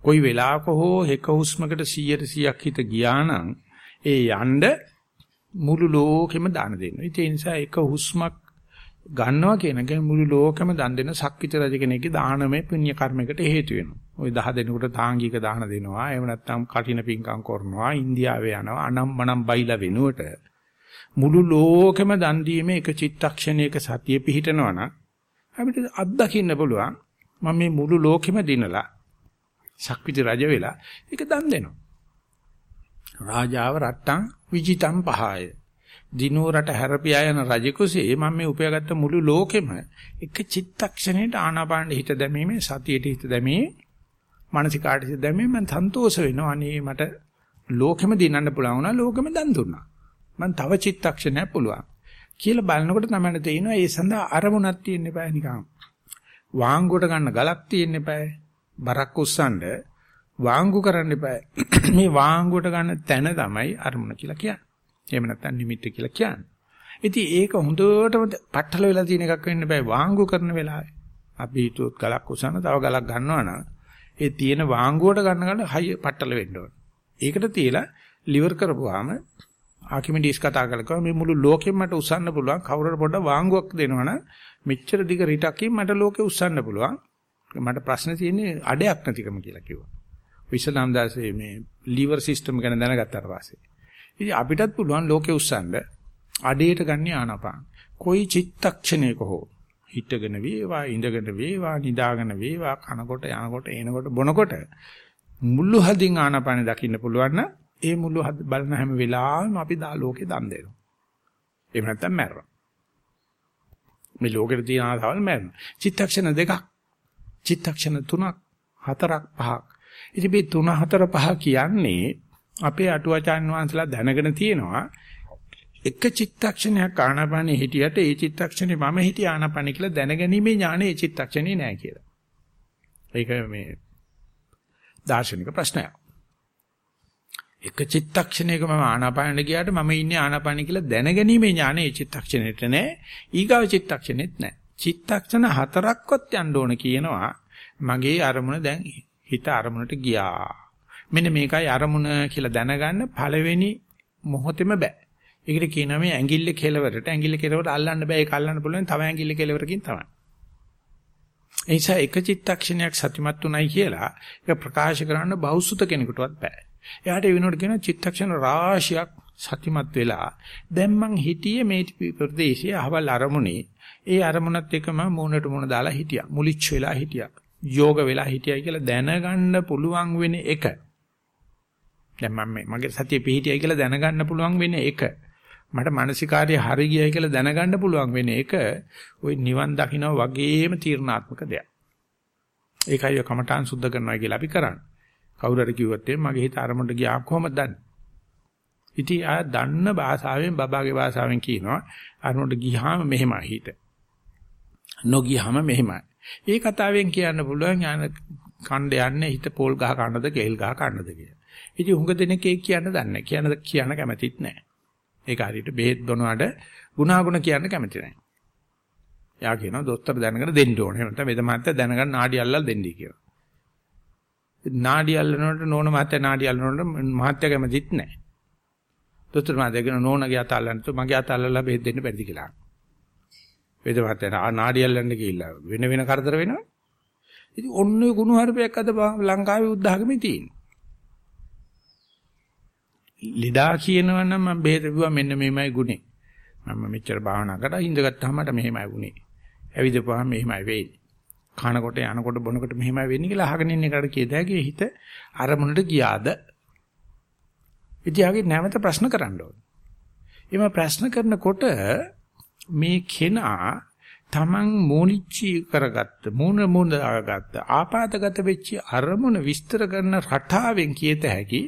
කොයි වෙලාවක හෝ එක හුස්මකට 100ට 100ක් හිත ගියා නම් ඒ යන්න මුළු ලෝකෙම දාන දෙනවා. ඒ නිසා එක හුස්මක් ගන්නවා කියන එක මුළු ලෝකෙම දන් දෙන සක්විත රජ කෙනෙක්ගේ දානමය පුණ්‍ය කර්මයකට හේතු වෙනවා. ওই 10 දෙනෙකුට තාංගික දාන දෙනවා. එහෙම නැත්නම් කටින පිංකම් කරනවා. ඉන්දියාවේ යනවා. අනම් මනම් බයිලා වෙනුවට මුළු ලෝකෙම දන් දීමේ එක චිත්තක්ෂණයක සතිය පිහිටනවා නම් අපිට අත්දකින්න පුළුවන්. මම මේ මුළු ලෝකෙම දිනලා සක්විති රජ වෙලා ඒක දන් දෙනවා. රාජාව රට්ටම් විජිතම් පහය දිනෝ රට හැරපියා යන රජකුසේ මම මේ උපයාගත්ත මුළු ලෝකෙම එක චිත්තක්ෂණයට ආනාපාන හිත දැමීමේ සතියට හිත දැමීමේ මානසිකාට හිත දැමීමේ මම සන්තෝෂ වෙනවා. අනේ මට ලෝකෙම දිනන්න පුළුවන් වුණා ලෝකෙම දන් දුන්නා. මම තව චිත්තක්ෂණයක් පුළුවන්. කියලා බලනකොට තමයි තේිනවා ඒ සඳහා අරමුණක් තියෙන්න eBay නිකන්. වාංගුවට ගන්න ගලක් තියෙන්න eBay බරක් උස්සන්න වාංගු කරන්න eBay මේ වාංගුවට ගන්න තැන තමයි අරමුණ කියලා කියන්නේ. එහෙම නැත්නම් නිමිත්ත කියලා කියන්නේ. ඉතින් ඒක හොඳටම පටල වෙලා තියෙන එකක් වෙන්න බෑ වාංගු කරන වෙලාවේ. අපි හිතුවොත් ගලක් උසන තව ගලක් ගන්නවා නම් ඒ තියෙන වාංගුවට ගන්න ගන්න හය පටල වෙන්න ඕන. ඒකට තියලා liver කරපුවාම ආකිමිඩිස් කතා කරලා මේ මුළු ලෝකෙම මට උසන්න පුළුවන් කවුරුර පොඩ වාංගුවක් දෙනවනම් මෙච්චර දිග රිටකින් මට ලෝකෙ උස්සන්න පුළුවන්. මට ප්‍රශ්න තියෙන්නේ අඩයක් නැතිකම කියලා කිව්වා. විශාලන්දාසේ මේ liver system ගැන දැනගත්තාට පස්සේ ඉතින් අපිටත් පුළුවන් ලෝකෙ උස්සන්න අඩේට ගන්න ආනපාන. කොයි චිත්තක්ෂණයක හෝ හිටගෙන වේවා ඉඳගෙන වේවා නිදාගෙන වේවා කනකොට යනකොට එනකොට බොනකොට මුළු හදින් ආනපාන දකින්න පුළුවන් නම් ඒ මුළු බලන හැම වෙලාවෙම අපි දා ලෝකෙ දන් දෙනවා. එහෙම නැත්නම් මැරෙනවා. මේ ලෝකෙට තියෙන ආසාවල් මැරෙනවා. චිත්තක්ෂණ දෙකක් චිත්තක්ෂණ තුනක් හතරක් පහක්. ඉතින් මේ තුන හතර පහ කියන්නේ අපේ අටුවාචාන් වහන්සලා දැනගෙන තියෙනවා එක චිත්තක්ෂණයක් ආනාපානෙ හිටියට ඒ චිත්තක්ෂණේ මම හිටිය ආනාපානෙ කියලා දැනගැනීමේ ඥානෙ ඒ චිත්තක්ෂණේ නෑ කියලා. ඒක මේ දාර්ශනික ප්‍රශ්නයක්. එක චිත්තක්ෂණයක මම ආනාපානෙ ගියාට මම ඉන්නේ ආනාපානෙ කියලා දැනගැනීමේ ඥානෙ ඒ චිත්තක්ෂණෙට නෑ. ඊගාව චිත්තක්ෂණෙත් නෑ. චිත්තක්ෂණ හතරක්වත් යන්න ඕන කියනවා. මගේ අරමුණ දැන් හිත අරමුණට ගියා. මෙන්න මේකයි අරමුණ කියලා දැනගන්න පළවෙනි මොහොතෙම බෑ. ඒකට කියනවා මේ ඇඟිල්ල කෙලවරට ඇඟිල්ල කෙලවරට අල්ලන්න බෑ ඒක අල්ලන්න පුළුවන් තව ඇඟිල්ල කෙලවරකින් තමයි. ඒ නිසා එක චිත්තක්ෂණයක් සතිමත් උනායි කියලා ඒක ප්‍රකාශ කරන්න බෞසුත කෙනෙකුටවත් බෑ. එයාට ඒ වෙනකොට කියන චිත්තක්ෂණ රාශියක් සතිමත් වෙලා දැන් මං හිටියේ මේ ප්‍රදේශයේ අහවල් අරමුණේ ඒ අරමුණත් එක්කම මූණට මූණ දාලා හිටියා. මුලිච්ච වෙලා හිටියා. යෝග වෙලා හිටියයි කියලා දැනගන්න පුළුවන් වෙන එක. දැන් මම මගේ සතිය පිහිටියයි කියලා දැනගන්න පුළුවන් වෙන්නේ එක. මට මානසිකාර්යය හරි ගියයි කියලා දැනගන්න පුළුවන් වෙන්නේ එක. ওই නිවන් දකින්න වගේම තීර්ණාත්මක දෙයක්. ඒකයි කමඨාන් සුද්ධ කරනවා කියලා අපි කරන්නේ. කවුරු හරි කිව්වොත් මගේ හිත අරමුණට ගියා කොහොමද දන්නේ? ඉතින් ආ දන්න භාෂාවෙන් බබාගේ භාෂාවෙන් කියනවා අරමුණට ගියාම මෙහෙමයි හිත. නොගියාම මෙහෙමයි. ඒ කතාවෙන් කියන්න පුළුවන් ඥාන කණ්ඩ යන්නේ හිත පෝල් ගහ කන්නද කේල් ගහ කන්නද කියලා. ඉතින් හුඟ දෙනෙක් ඒක කියන්න දන්නේ කියන්න කියන්න කැමතිත් නැහැ. ඒක හරියට බෙහෙත් බොනවාට ගුණාගුණ කියන්න කැමති නැහැ. යා කියනවා දොස්තර දැනගෙන දෙන්න ඕනේ. එහෙම නැත්නම් වෙද මාත්‍ය දැනගන්න නාඩි අල්ලලා දෙන්නයි කියනවා. නාඩි අල්ලනකොට නෝන මහත්තයා නාඩි අල්ලනකොට මහත්තයා කැමතිත් නැහැ. දොස්තර මහත්තයා කියන නෝනගේ අත අල්ලන්න තු මගේ අත අල්ලලා බෙහෙත් දෙන්න බැරිද කියලා. වේද මහත්තයා නාඩි අල්ලන්න කියලා වෙන වෙන කරදර වෙනවා. ඉතින් ඔන්න ඔය කුණු හarpයක් අද ලංකාවේ උද්දාගමේ තියෙනවා. ලෙඩා කියනවනම් මම බෙහෙත බිව්වා මෙන්න මේමයි ගුනේ. මම මෙච්චර භාවනා කරා ඉඳගත්තාම මට මෙහෙමයි වුනේ. ඇවිදපුවාම මෙහෙමයි වෙන්නේ. කනකොට යනකොට බොනකොට මෙහෙමයි වෙන්නේ කියලා අහගෙන ඉන්න එකට කියදාගේ හිත අරමුණට ගියාද? ඉතියාගේ නැවත ප්‍රශ්න කරන්න ඕනේ. එimhe ප්‍රශ්න කරනකොට මේ කෙනා තමන් මූලිච්චි කරගත්ත මූණ මූණ දාගත්ත ආපాతගත වෙච්ච අරමුණ විස්තර කරන රටාවෙන් කියත හැකි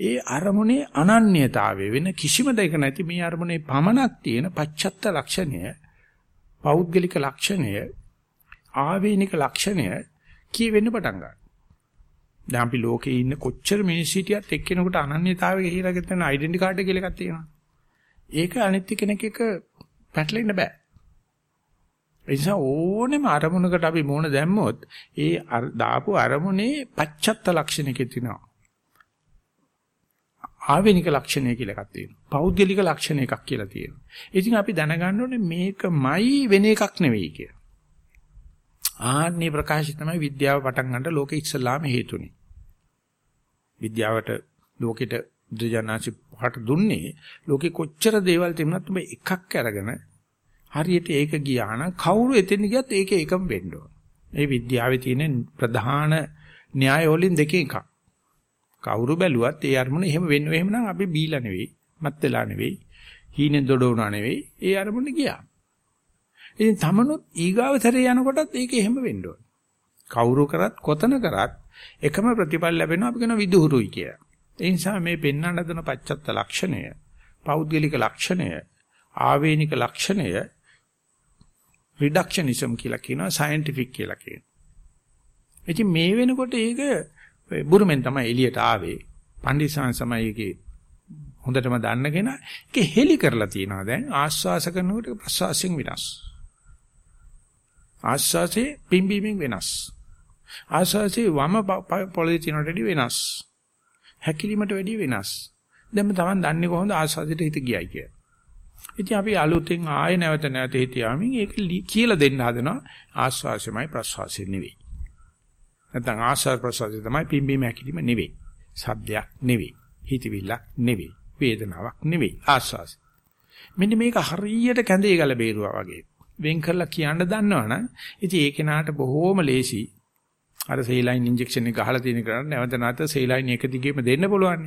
ඒ අරමුණේ අනන්‍යතාවය වෙන කිසිම දෙයක නැති මේ අරමුණේ පමණක් තියෙන පච්චත්ත ලක්ෂණය පෞද්ගලික ලක්ෂණය ආවේනික ලක්ෂණය කියවෙන්න පටන් ගන්නවා. දැන් අපි ලෝකේ ඉන්න කොච්චර මිනිස් හිටියත් එක්කෙනෙකුට අනන්‍යතාවයක හිරගෙන තියෙන ඩෙන්ටි කාඩ් එක කියලා එකක් තියෙනවා. ඒක අනිත් කෙනෙක් එක පැටලෙන්න බෑ. ඒ නිසා ඕනෙම අරමුණකට අපි මූණ දැම්මොත් ඒ දාපු අරමුණේ පච්චත්ත ලක්ෂණයක තියෙනවා. ආවේනික ලක්ෂණය කියලා එකක් තියෙනවා. පෞද්ගලික ලක්ෂණ එකක් කියලා තියෙනවා. ඉතින් අපි දැනගන්න ඕනේ මේකමයි වෙන එකක් නෙවෙයි කියලා. ආන්නේ ප්‍රකාශය තමයි විද්‍යාව පටන් ගන්නට ලෝකෙ ඉස්සලාම හේතුනේ. විද්‍යාවට ලෝකෙට බුදුජානනාචි පහට දුන්නේ ලෝකෙ කොච්චර දේවල් තිබුණත් ඔබ එකක් අරගෙන හරියට ඒක ගියා නම් කවුරු එතෙන් ගියත් ඒක එකම වෙන්න ඕන. මේ විද්‍යාවේ තියෙන ප්‍රධාන න්‍යාය වලින් දෙකෙන් එකක්. කවුරු බැලුවත් ඒ අරමුණ එහෙම වෙන්න එහෙම නම් අපි බීලා නෙවෙයි, මත් වෙලා නෙවෙයි, හීනෙන් දොඩවුණා නෙවෙයි, ඒ අරමුණ ගියා. ඉතින් තමනුත් ඊගාවතරේ යනකොටත් ඒක එහෙම වෙන්න ඕන. කවුරු කරත් කොතන කරත් එකම ප්‍රතිඵල ලැබෙනවා අපි කියන විදුහුරුයි කියලා. ඒ නිසා මේ පෙන්වන්න හදන පච්චත්ත ලක්ෂණය, පෞද්ගලික ලක්ෂණය, ආවේනික ලක්ෂණය රිඩක්ෂනිසම් කියලා කියනවා සයන්ටිෆික් කියලා කියනවා. ඉතින් මේ වෙනකොට ඒක බුරුමෙන් තමයි එළියට ආවේ. පණ්ඩිතසන් සමයි ඒකේ හොඳටම දන්න කෙනා ඒක හෙලි කරලා තියෙනවා දැන් ආස්වාස කරනකොට ප්‍රසවාසයෙන් විනාශ. ආස්වාසේ පිම්බීමෙන් වෙනස්. ආස්වාසේ වම පොළවේ තියෙනට වඩා වෙනස්. හැකිලීමට වැඩිය වෙනස්. දැන් තමන් දන්නේ කොහොමද ආස්වාදයට හිත ගියයි කියලා. ඉතින් අපි අලුතෙන් ආයෙ නැවත නැවත හිතියාමින් ඒක කියලා දෙන්න හදනවා ආස්වාසයමයි ප්‍රසවාසය නෙවෙයි. නැත්නම් ආස්වාද ප්‍රසවාසය තමයි පිම්බීම හැකිලිම නෙවෙයි. සද්දයක් නෙවෙයි. හිතවිල්ලක් නෙවෙයි. වේදනාවක් නෙවෙයි. ආස්වාස. මෙන්න මේක හරියට කැඳේ ගල බේරුවා වගේ. වෙන් කරලා කියන්න දන්නවනම් ඉතින් ඒ කෙනාට බොහෝම ලේසි. අර සේලයින් ඉන්ජෙක්ෂන් එක ගහලා තියෙන කරන්නේ නැවත නැවත සේලයින් එක දිගේම දෙන්න පුළුවන්.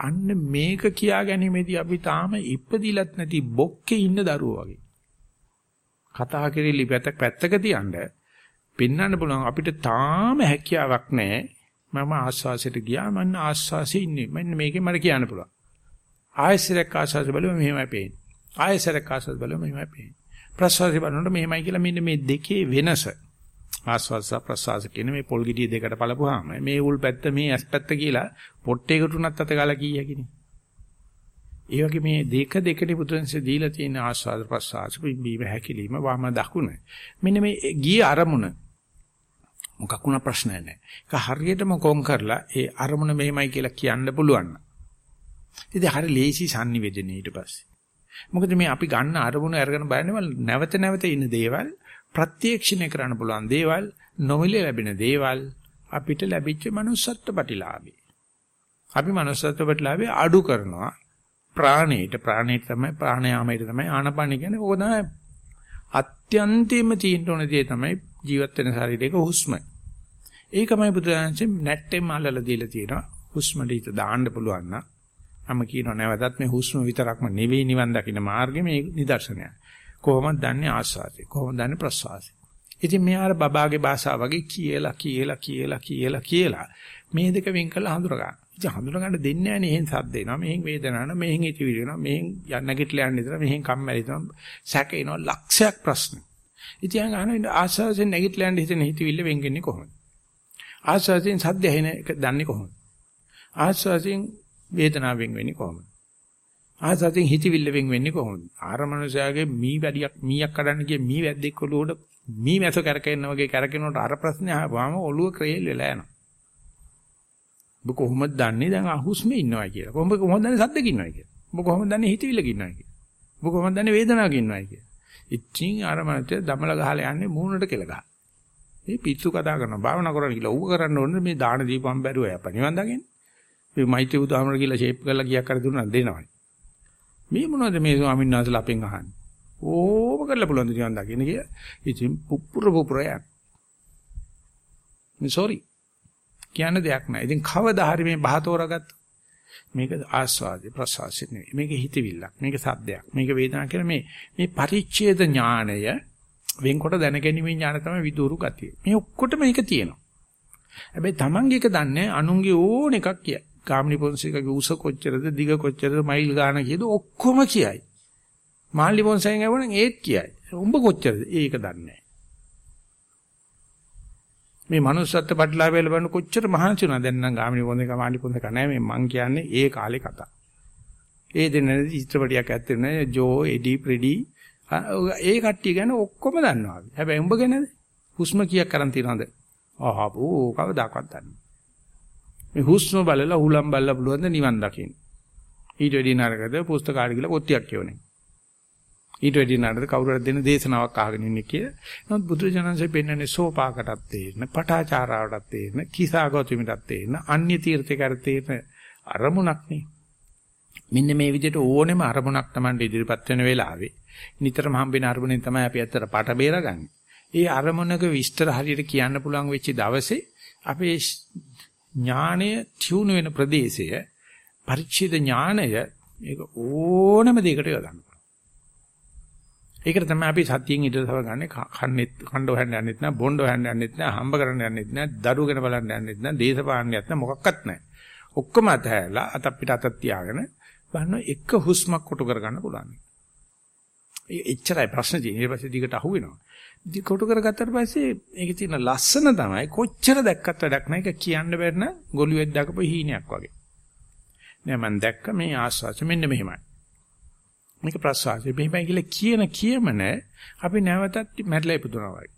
අන්න මේක කියා ගැනීමේදී අපි තාම ඉපදිලත් නැති බොක්කේ ඉන්න දරුවෝ වගේ. කතා කිරිලි පැත්තක පැත්තක තියන්න පෙන්වන්න පුළුවන් අපිට තාම හැකියාවක් නැහැ. මම ආස්වාසයට ගියා මම ආස්වාසයේ ඉන්නේ. මෙන්න මේකේ මට කියන්න පුළුවන්. ආයසරක් ආස්වාස බලුවම මෙහෙමයි පේන්නේ. ආයසරක් ආස්වාස බලුවම මෙහෙමයි පේන්නේ. ප්‍රසවාසය බලනකොට මෙහෙමයි කියලා මෙන්න මේ දෙකේ වෙනස. ආස්වාස ප්‍රසවාස කියන මේ පොල් ගෙඩිය දෙකට පළපුවාම මේ උල් පැත්ත මේ ඇස් පැත්ත කියලා පොට්ටේකට උනත් අත ගාලා කීයකිනේ. ඒ වගේ මේ දෙක දෙකේ පුදුන්සේ දීලා තියෙන ආස්වාද ප්‍රසවාස බීම හැකිලිම වම දකුණ. මෙන්න මේ ගිය අරමුණ මොකක් වුණා ප්‍රශ්නයක් නැහැ. ඒක හරියටම කොම් කරලා ඒ අරමුණ මෙහෙමයි කියලා කියන්න පුළුවන්. ඉතින් හරිය ලේසි sannivedana ඊට පස්සේ. මොකද මේ අපි ගන්න අරමුණ අරගෙන බලනවල නැවත නැවත ඉන්න දේවල් ප්‍රත්‍යක්ෂණය කරන්න පුළුවන් දේවල් නොමිලේ ලැබෙන දේවල් අපිට ලැබිච්ච manussත්ත්ව ප්‍රතිලාභේ. අපි manussත්ත්ව ප්‍රතිලාභේ අඩු කරනවා ප්‍රාණයට ප්‍රාණයට තමයි ප්‍රාණයාමයට තමයි ආනපන කියන්නේ ඕක තමයි අත්‍යන්තයෙන්ම තියෙන්න ඕන දේ තමයි ජීවත් වෙන ශරීරයක හුස්ම. ඒකමයි බුදුරජාණන්සේ නැට්ටෙම අල්ලලා දීලා තියෙනවා. හුස්මට හිත දාන්න පුළුවන් නම් මම කියනවා නැවතත් මේ හුස්ම විතරක්ම නෙවෙයි නිවන් දකින්න මාර්ගය මේ නිදර්ශනයක්. කොහොමද දන්නේ ආස්වාදේ? කොහොමද දන්නේ ප්‍රසවාසය? ඉතින් මෙයාර බබාගේ භාෂාව වගේ කියලා කියලා කියලා කියලා කියලා මේ දෙක වෙන් කරලා හඳුර ගන්න. ඉතින් හඳුර ගන්න දෙන්නේ නැහැ නේ. එහෙන් සද්ද එනවා. මෙහෙන් වේදනාවක් මෙහෙන් හිතවිලි වෙනවා. මෙහෙන් යන්න ගිටලා යන්න ඉතන මෙහෙන් කම්මැලි තමයි. සැක එනවා ලක්ෂයක් ප්‍රශ්න. ඉතින් අහන ආස්වාදයෙන් නැගිටලා යන්න හිතෙන හිතවිල්ල වෙන් වෙන්නේ කොහොමද? ආස්වාදයෙන් සද්ද ඇහෙන එක දන්නේ කොහොමද? ආස්වාදයෙන් වේදනාවෙන් වෙන්නේ කොහොමද? ආසතින් හිතවිල්ල වෙන් වෙන්නේ කොහොමද? ආර මනුස්සයාගේ මී වැඩියක් මීයක් කඩන්න ගිය මී වැද්දෙක් ඔලුවට මී මැස කරකෙන්න වගේ කරකිනකොට අර ප්‍රශ්නේ ආවම ඔලුව ක්‍රේල් වෙලා යනවා. ඔබ කොහොමද දන්නේ දැන් අහුස්මේ ඉන්නවා කියලා? කොහොමද කොහොමද දන්නේ සද්දක ඉන්නවා කියලා? ඔබ කොහොමද දන්නේ හිතවිල්ලක ඉන්නවා කියලා? ඔබ කොහොමද දන්නේ වේදනාවක ඉන්නවා කියලා? ඉච්චින් අර මනට දමල ගහලා යන්නේ මූණට කෙල ගහ. මේ පිස්සු කතා කරනවා භාවනා කරන්න කියලා ඌව කරන්න ඕනේ මේ දාන දීපම් බැරුව යප නිවන් දකින්න. මේ මෛත්‍රී බුදුහාමර කියලා ෂේප් කරලා ගියක් කර දුන්නා දෙනවනේ. මේ මොනවද මේ ස්වාමීන් වහන්සේලා අපෙන් අහන්නේ? ඕම කරලා පුළුවන් ද නිවන් දකින්න කියලා. ඉතින් පුපුර පුපුර යන. මේ සෝරි. කියන්න දෙයක් නැහැ. ඉතින් කවදා හරි මේ බහ තෝරාගත්ත මේක ආස්වාදේ ප්‍රසවාසය නෙවෙයි. මේක හිතවිල්ලක්. මේක සද්දයක්. මේක වේදනාවක් කියලා මේ මේ පරිච්ඡේද ඥාණය වෙන්කොට දැනගැනීමේ ඥාන තමයි විදూరు ගතිය. මේ ඔක්කොටම මේක තියෙනවා. හැබැයි Tamange එක දන්නේ අනුන්ගේ ඕන එකක් කියයි. ගාමිණී පොන්සේකගේ උස කොච්චරද දිග කොච්චරද මයිල් ගාන කියද ඔක්කොම කියයි. මාල්ලි පොන්සෙන් ඇවුණන් ඒත් කියයි. උඹ කොච්චරද? ඒක දන්නේ මේ manussත්ත්ව පටලාවය ලැබෙන කොච්චර මහන්සි වුණා දැන් නම් ගාමිණී පොන්සේක මාල්ලි පොන්සේක නැහැ මේ මං කියන්නේ ඒ කාලේ කතා. ඒ දෙන්න චිත්‍රපටියක් ඇත්තේ නැහැ ජෝ එඩි ප්‍රෙඩි ඒ කට්ටිය ගැන ඔක්කොම දන්නවා. හැබැයි උඹ ගැනද? හුස්ම කීයක් කරන් තියනවද? ආහපෝ කවදාකවත් දන්නේ. මේ හුස්ම බලලා හුලම් බලලා පුළුවන් ද නිවන් දකින්න. ඊට වැඩි නරකද පුස්තකාලේ ගිහලා පොත්තියක් කියවන්නේ. ඊට වැඩි නරකද කවුරු හරි දෙන දේශනාවක් අහගෙන ඉන්නේ කියලා. නමුත් බුදුරජාණන්සේ පෙන්වන්නේ සෝපාකටත් තේරෙන, පටාචාරාවටත් තේරෙන, කිසాగෞතමිටත් තේරෙන, අන්‍ය තීර්ථකරත් තේරෙන අරමුණක් නේ. මෙන්න මේ විදිහට ඕනෙම අරමුණක් Tamande ඉදිරිපත් වෙන වෙලාවේ නිතරම හම්බෙන අරමුණෙන් තමයි අපි ඇත්තට පාට බේරගන්නේ. ඒ අරමුණක විස්තර හරියට කියන්න පුළුවන් වෙච්ච දවසේ අපේ ඥානය ටියුන් වෙන ප්‍රදේශය පරිච්ඡේද ඥානය මේක ඕනම දෙයකට යොදන්න පුළුවන්. ඒකට තමයි අපි සතියෙන් ඉඳලා ගන්න කන්නේ කණ්ඩ හොයන්න යන්නෙත් නෑ බොණ්ඩ හොයන්න යන්නෙත් නෑ හම්බ කරන්න යන්නෙත් නෑ දරුවගෙන බලන්න යන්නෙත් නෑ දේශපාලනයක් නෑ මොකක්වත් නෑ. ඔක්කොම අතහැරලා අත අපිට අතක් තියාගෙන බලන එක හුස්මක් කොටු කරගන්න පුළුවන්. එච්චරයි ප්‍රශ්නේ තියෙන්නේ. ඊට පස්සේ දිගට අහුවෙනවා. ඉතින් කොටු කරගත්තට පස්සේ ඒකේ තියෙන ලස්සන තමයි කොච්චර දැක්කත් වැඩක් නැහැ. ඒක කියන්න බැරි නම් ගොළුෙක් දකපු හීනයක් වගේ. නෑ මම දැක්ක මේ ආස්වාස මෙන්න මෙහෙමයි. මේක ප්‍රසවාසය. මෙහෙමයි කියලා කියන කියමන අපි නැවතත් මැරලා ඉපදුනා වගේ.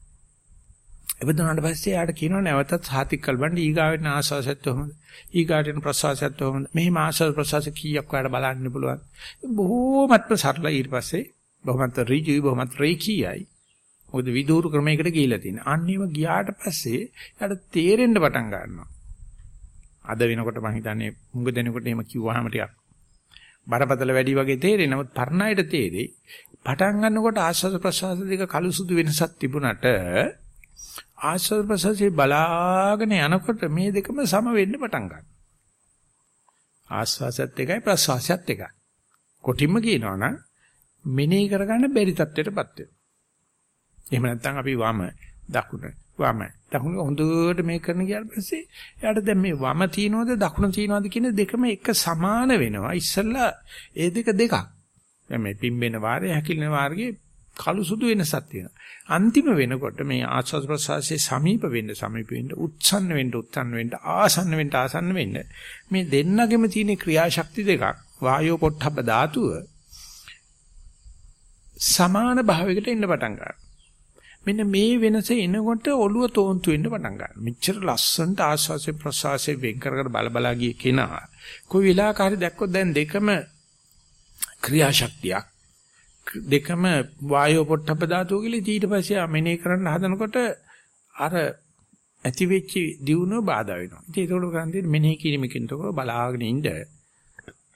ඉපදුනාට පස්සේ යාට කියනවා නැවතත් සාතික් කල්බන් ඊගාවෙන ආස්වාසයත් කොහොමද? ඊගාටෙන ප්‍රසවාසයත් කොහොමද? මෙහෙම ආස්වාස ප්‍රසවාස කීයක් වලට බලන්න පුළුවන්. බොහෝමත්ම සරලයි ඊට පස්සේ බොහොමත් ඍජුයි බොහොමත් රේකීයයි. මොකද විදూరు ක්‍රමයකට ගිහිලා තියෙනවා. අන්නේම ගියාට පස්සේ යාට තේරෙන්න පටන් ගන්නවා. අද වෙනකොට මම හිතන්නේ මුඟ දෙනකොට එහෙම කිව්වහම ටිකක් බරපතල වැඩි වගේ තේරෙන්නේ. නමුත් පරණයට තේරෙයි. පටන් ගන්නකොට ආස්වාද ප්‍රසවාස දෙක කළු සුදු වෙනසක් තිබුණට ආස්වාද ප්‍රසවාසයේ බලාගෙන යනකොට මේ දෙකම සම වෙන්න පටන් ගන්නවා. ආස්වාසයත් එකයි ප්‍රසවාසයත් එකයි. කොටින්ම කියනවා නම් මෙනෙහි කරගන්න බැරි තත්ත්වයටපත් වෙනවා. එහෙම නැත්නම් අපි වම දකුණ වම දකුණ හොඳට මේ කරන ගියාට පස්සේ එයාට දැන් මේ වම තියනවද දකුණ තියනවද කියන දෙකම එක සමාන වෙනවා. ඉස්සෙල්ලා ඒ දෙක දෙකක්. දැන් මේ පිම්බෙන වාරය හැකිලෙන වාරයේ කළු සුදු වෙනසක් තියෙනවා. අන්තිම වෙනකොට මේ ආස්වාද ප්‍රසවාසයේ සමීප වෙන්න සමීප වෙන්න උත්සන්න වෙන්න උත්සන්න වෙන්න ආසන්න වෙන්න ආසන්න වෙන්න මේ දෙන්නගෙම තියෙන ක්‍රියාශක්ති දෙකක් වායෝ පොට්ටබ්බ ධාතුව සමාන භාවයකට එන්න පටන් ගන්නවා. මෙන්න මේ වෙනස එනකොට ඔළුව තෝන්තු වෙන්න පටන් ගන්නවා. මෙච්චර ලස්සනට ආස්වාසේ ප්‍රසවාසයේ වෙන් කර කර බල බලා ගිය කෙනා කොයි වෙලාවකරි දැක්කොත් දැන් දෙකම ක්‍රියාශක්තියක් දෙකම වායෝ පොට්ටප ධාතුව කියලා ඊට පස්සේ මෙනේ කරන්න හදනකොට අර ඇති වෙච්ච දියුණුව බාධා වෙනවා. ඉතින් ඒක උඩ කරන්නේ මෙනේ කිරීමකින් තොර බලාගෙන ඉන්න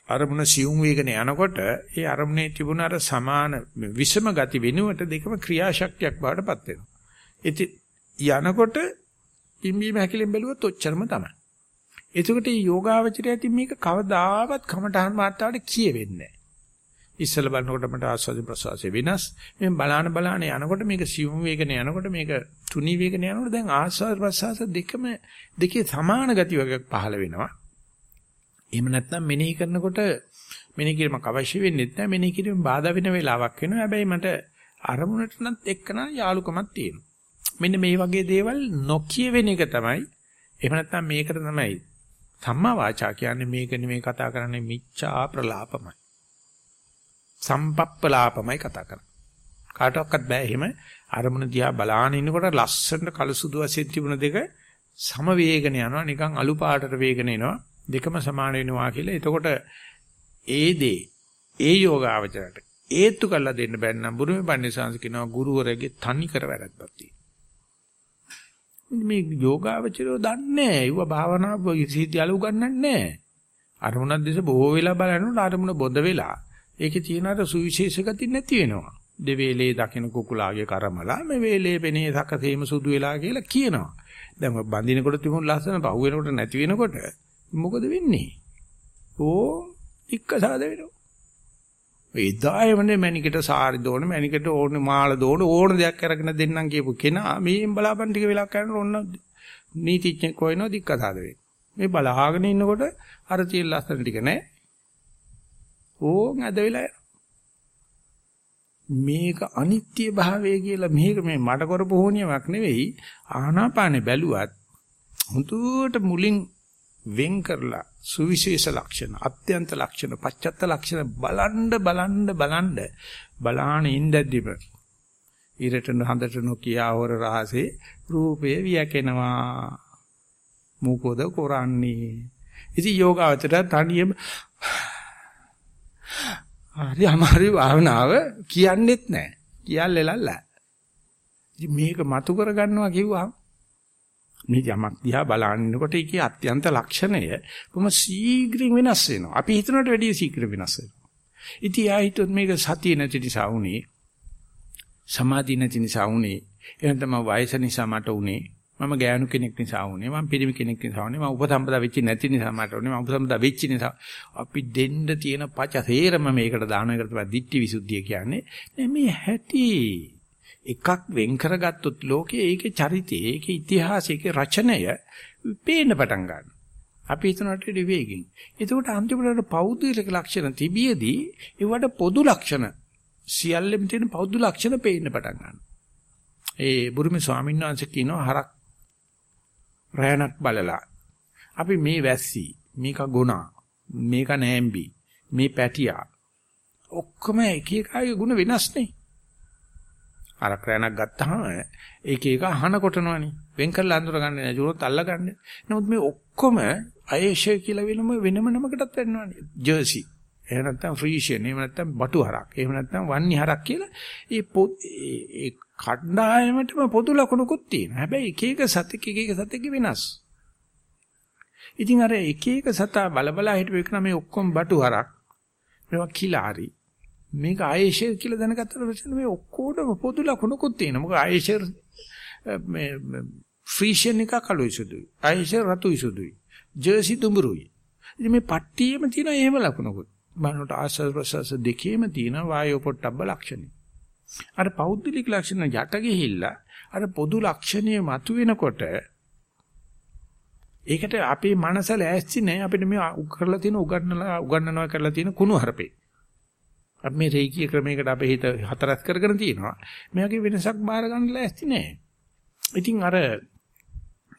අරමුණ සියුම් වේගන යනකොට ඒ අරමුණේ තිබුණ අර සමාන විෂම ගති වෙනුවට දෙකම ක්‍රියාශක්තියක් බවට පත් වෙනවා. ඉතින් යනකොට පිම්බීම හැකිලෙන් බැලුවොත් ඔච්චරම තමයි. එතකොට මේ යෝගාවචරය ඇති මේක කවදාවත් කමඨහන් මාත්‍රාවට කියවෙන්නේ නැහැ. ඉස්සල බලනකොට මට ආස්වාද ප්‍රසවාසය වෙනස්. මේ බලාන බලාන යනකොට මේක සියුම් වේගන යනකොට මේක තුනී වේගන යනකොට දැන් ආස්වාද ප්‍රසවාස දෙකම දෙකේ සමාන ගති වර්ගයක් පහළ වෙනවා. එහෙම නැත්නම් මෙනෙහි කරනකොට මෙනෙහි කිරීමක් අවශ්‍ය වෙන්නේ නැහැ. මෙනෙහි කිරීම බාධා වෙන වෙලාවක් වෙනවා. හැබැයි මට අරමුණට නම් එක්කන යාලුකමක් තියෙනවා. මෙන්න මේ වගේ දේවල් නොකිය වෙන එක තමයි. එහෙම නැත්නම් මේකට තමයි සම්මා වාචා කියන්නේ මේක නෙමෙයි කතා කරන්නේ මිච්ඡා ප්‍රලාපමයි. සම්පප්පලාපමයි කතා කරන්නේ. කාටවත් බෑ එහෙම අරමුණ දිහා බලාගෙන ඉන්නකොට ලස්සනට කලසුදු වශයෙන් තිබුණ දෙක සම වේගන යනවා නිකන් අලු පාටට වේගන එනවා දෙකම සමාන වෙනවා කියලා. එතකොට ඒ දේ ඒ යෝගාවචරයට ඒත්තු කරලා දෙන්න බැන්නම් බුරුමේ පන්සිංශ කියනවා ගුරුවරයාගේ තනි කර වැරද්දක් තියෙනවා. මේ යෝගාවචරයෝ දන්නේ නැහැ. ඒව භාවනා සිද්ධියල උගන්වන්නේ නැහැ. අරමුණක් දිහා බොහෝ වෙලා බලනකොට අරමුණ බොඳ වෙලා ඒකේ තියෙන අර සුවිශේෂ ගති නැති වෙනවා. දෙවේලේ දකින්න කුකුලාගේ කරමලා මේ වේලේ පෙනේ සකසේම සුදු වෙලා කියලා කියනවා. දැන් බඳිනකොට තිබුණු ලස්සන පහු වෙනකොට නැති වෙනකොට මොකද වෙන්නේ? ඕ ඉක්කසාද වෙනවා. එදායමනේ මැනිකට සාරි දෝන මැනිකට ඕනේ මාල දෝන ඕන දෙයක් අරගෙන දෙන්නම් කියපු කෙනා මේන් බලාපන් ටික වෙලා කරනකොට ඔන්න නීතිඥෙක් කොයිනෝ දික්කසාද වෙන්නේ. මේ බලාගෙන ඉන්නකොට අර තියෙන ලස්සන ටික නෑ. ඕන් ඇද වෙලා මේක අනිත්‍ය භාවය කියලා මේක මේ මට කරපු හෝනියමක් නෙවෙයි ආනාපානෙ බැලුවත් හුදුට මුලින් වෙන් කරලා සුවිශේෂ ලක්ෂණ අත්‍යන්ත ලක්ෂණ පච්චත්ත ලක්ෂණ බලන්න බලන්න බලන්න බලාන ඉඳද්දිම ඉරට හඳට නොකියා වර රහසේ රූපය වියකෙනවා මොකද කරන්නේ ඉතින් යෝගාවචර තනියම හරි අමාරු භාවනාව කියන්නෙත් නැහැ. කියල්ලෙලල්ල. ඉතින් මේක මතු කර ගන්නවා කිව්වහම මේ යමක් දිහා බලනකොට ඒකේ අත්‍යන්ත ලක්ෂණය කොහොම ශීඝ්‍රයෙන් වෙනස් වෙනවා. අපි හිතනට වැඩිය ශීඝ්‍ර වෙනස් වෙනවා. ඉතින් ආයිතොත් මේක සතිය නැති නිසා උනේ සමාධි නැති නිසා උනේ එහෙනම් තමයි වයස නිසා මට උනේ මම ගෑනු කෙනෙක් නිසා වුනේ මම පිරිමි කෙනෙක් නිසා වුනේ මම උපසම්පදා වෙච්ච නැති නිසා මට වුනේ මම උපසම්පදා වෙච්ච නිසා අපි දෙන්න තියෙන පච තේරම මේකට දාන එකට තමයි දිට්ටි විසුද්ධිය කියන්නේ මේ හැටි එකක් වෙන් කරගත්තොත් ලෝකයේ ඒකේ චරිතය ඒකේ ඉතිහාසය ඒකේ රචනය පේන්න පටන් ගන්නවා. අපි හිතනට වේගෙන් එතකොට අන්තිමට පෞද්ගලික ලක්ෂණ තිබියදී ඒවට පොදු ලක්ෂණ සියල්ලෙම තියෙන පෞද්ගල ලක්ෂණ පේන්න පටන් ගන්නවා. ඒ බුරුමේ ස්වාමීන් වහන්සේ කියනවා හරක් රැණක් බලලා. අපි මේ වැස්සි මේක ගුණා මේක නෑම්බි මේ පැටියා. ඔක්කොම එක එකගේ ಗುಣ වෙනස් නේ අර රැණක් ගත්තාම ඒක එක අහන කොටනවනේ වෙන් කරලා අඳුර ගන්න නෑ ජුනොත් අල්ල ගන්න නමුත් මේ ඔක්කොම අයේෂය කියලා වෙනම වෙනම නමකටත් වෙන්නවනේ ජර්සි එහෙම නැත්නම් ෆ්‍රීෂියන් එහෙම නැත්නම් බටු හරක් එහෙම නැත්නම් වන්නි හරක් කියලා ඒ ඒ කණ්ඩායමටම පොදු ලකුණුකුත් තියෙනවා. හැබැයි එක එක සතෙක් එක එක සතෙක් වෙනස්. ඉතින් අර එක එක සතා බලබලා හිටපු එක මේ ඔක්කොම බටු හරක්. මේවා කිලාරි. මේක ආයේෂර් කියලා දැනගත්තට පස්සේ මේ ඔක්කොටම පොදු ලකුණුකුත් තියෙනවා. මොකද ආයේෂර් මේ ෆ්‍රීෂන් එක කළුයි සුදුයි. ආයේෂර් රතුයි සුදුයි. ජර්සි දුඹුරුයි. ඉතින් මේ පට්ටියෙම තියෙන එහෙම ලකුණුකුත්. බලනකොට ආස්වාද ප්‍රසවාස දෙකේම තියෙන වායෝ පොට්ටබ්බ ලක්ෂණ. අර පෞද්ගලික ලක්ෂණ යට ගිහිල්ලා අර පොදු ලක්ෂණයේ මතුවෙනකොට ඒකට අපේ මනස ලෑස්ති නැහැ අපිට මේ කරලා තියෙන උගන්නලා උගන්නනවා කරලා තියෙන කුණු හරපේ. අපි මේ රේකී ක්‍රමයකට අපේ හිත හතරස් කරගෙන තියෙනවා. මේ වගේ වෙනසක් බාර ගන්න ලෑස්ති නැහැ. ඉතින් අර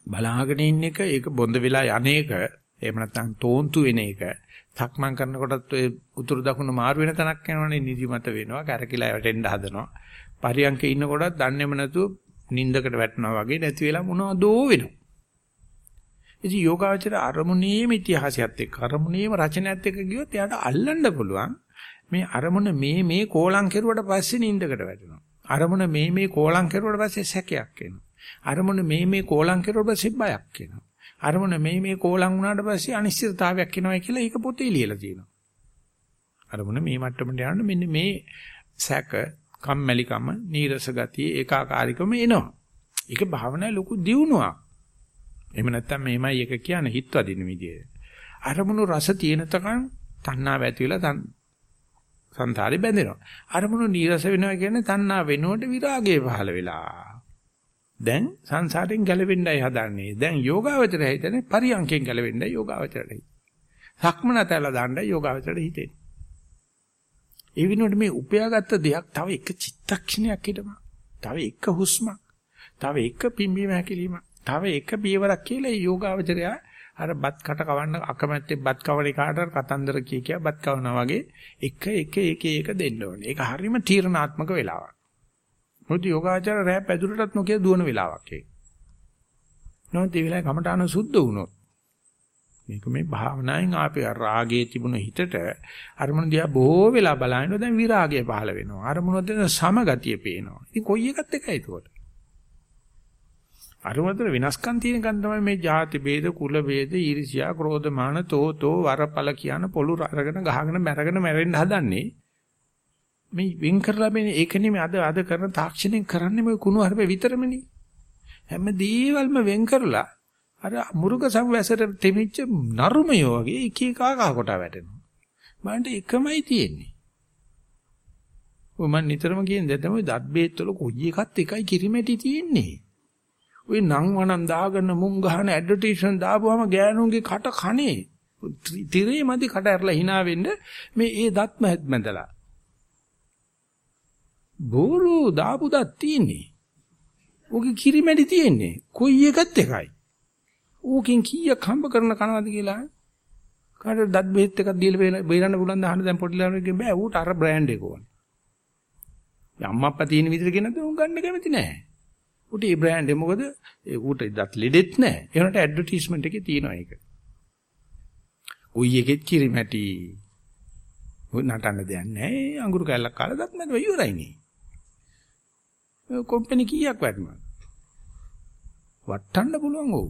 බලාගෙන ඉන්න එක ඒක බොඳ වෙලා යන්නේක එහෙම නැත්නම් තෝන්තු වෙන එක සක්මන් කරනකොටත් ඔය උතුරු දකුණු මාරු වෙන තැනක් යනවනේ නිදිමත වෙනවා කැරකිලා වැටෙන්න හදනවා පරියන්කේ ඉන්නකොටත් දන්නේම නැතුව නිින්දකට වැටෙනවා වගේ නැති වෙලා මොනවදෝ වෙනවා ඉතින් යෝගාවචර අරමුණේම ඉතිහාසයත් එක්ක අරමුණේම රචනයත් එක්ක ගියොත් එයාට අල්ලන්න පුළුවන් මේ අරමුණ මේ මේ කෝලම් කෙරුවට පස්සේ නිින්දකට වැටෙනවා අරමුණ මේ මේ කෝලම් කෙරුවට පස්සේ සැකයක් එනවා අරමුණ මේ මේ කෝලම් කෙරුවට පස්සේ බයක් එනවා අරමුණ මේ මේ කෝලම් වුණාට පස්සේ අනිශ්චිතතාවයක් එනවා කියලා ඒක පොතේ ලියලා තියෙනවා. අරමුණ මේ මට්ටමට යන්න මෙන්න මේ සැක, කම්මැලිකම, නීරස ගතිය, ඒකාකාරීකම එනවා. ඒක භාවනාවේ ලොකු දියුණුවක්. එහෙම නැත්නම් මේමයි එක කියන්නේ හිත වදින විදිය. අරමුණු රස තියෙන තකන් තණ්හාව ඇති වෙලා සංසාරේ බැඳෙනවා. අරමුණු නීරස වෙනවා කියන්නේ තණ්හා වෙනකොට විරාගය පහළ වෙලා. දැන් සංසාරයෙන් ගැලවෙන්නයි හදන්නේ. දැන් යෝගාවචරය හිතන්නේ පරියන්කෙන් ගැලවෙන්නයි යෝගාවචරයට හිතන්නේ. සක්මන තැලා දාන්නයි යෝගාවචරයට හිතෙන්නේ. ඒ විනෝඩ මේ උපයාගත්ත දෙයක් තව එක චිත්තක්ෂණයක් හිටම. තව එක හුස්මක්. තව එක පිම්බීම හැකිලිම. තව එක පියවරක් කියලා යෝගාවචරය අර බත් කට කවන්න අකමැත්තේ බත් කවණ කාට කතන්දර කිය කිය බත් කවනවා වගේ එක එක එක එක දෙන්න ඕනේ. ඒක හරීම තීරණාත්මක වෙලාවක්. මොකද යෝගාචර රෑ පැදුරටත් නොකිය දුවන වෙලාවක් ඒක. නමුත් ඒ වෙලාවේ කමඨාන සුද්ධ වුණොත් මේක මේ භාවනාවෙන් ආපේ රාගයේ තිබුණ හිතට අරමුණ දිහා බොහෝ වෙලා බලනකොට දැන් විරාගය පහළ වෙනවා. අරමුණ දෙන සමගතිය පේනවා. ඉතින් කොයි එකත් එකයි ඒකට. අරුමතර වෙනස්කම් තියෙනකන් තමයි මේ ಜಾති ભેද කුල ભેද ඊර්ෂ්‍යා ක්‍රෝධ මාන තෝතෝ වරපල කියන පොළු අරගෙන ගහගෙන මැරගෙන මැරෙන්න හදන්නේ. මේ වෙන් කරලා මේ ඒකනේ මේ අද අද කරන තාක්ෂණයෙන් කරන්නේ මේ කුණු හරපේ විතරමනේ. හැම දේවල්ම වෙන් කරලා අර මුරුක සංවැසට තෙමිච්ච නරුමයෝ වගේ එක එක කහ කොට වැටෙනවා. මන්ට එකමයි තියෙන්නේ. ඔය මම නිතරම කියන්නේ දැන් තමයි දත් බේත් වල කොයි එකත් එකයි කිරිමැටි තියෙන්නේ. ඔය නම් වනම් දාගෙන මුං ගහන ඇඩ්වර්ටයිස්මන්ට් දාපුවම ගෑනුන්ගේ කට කනේ. තිරේ මැදි කට ඇරලා hina වෙන්න මේ ඒ දත් මැදලා. බෝරු දාපු දත් තියෙන්නේ. ඔගේ කිරිමැටි තියෙන්නේ. කොයි එකත් එකයි. ඌකින් කීයක් හම්බ කරන කනවද කියලා කාටද දත් බෙහෙත් එකක් දීලා බේරන්න පුළුවන් ද අහන්න දැන් පොඩි ළමයෙක්ගෙන් බෑ ඌට අර බ්‍රෑන්ඩ් එක ඕනේ. අම්මා අප්පා තියෙන විදිහට කියනද උන් ගන්න කැමති නෑ. ඌට ඒ බ්‍රෑන්ඩ් එක මොකද ඌට දත් ලෙඩෙත් නෑ. ඒ වුණාට ඇඩ්වර්ටයිස්මන්ට් එකේ තියෙනවා ඒක. උයි එකෙත් කිරිමැටි. උ නටන්න දෙයක් නෑ. අඟුරු කැල්ලක් කාලා දත් මැද ඉවරයි නේ. ඔය කම්පැනි කීයක් වටනවා? වටන්න පුළුවන් ඕ.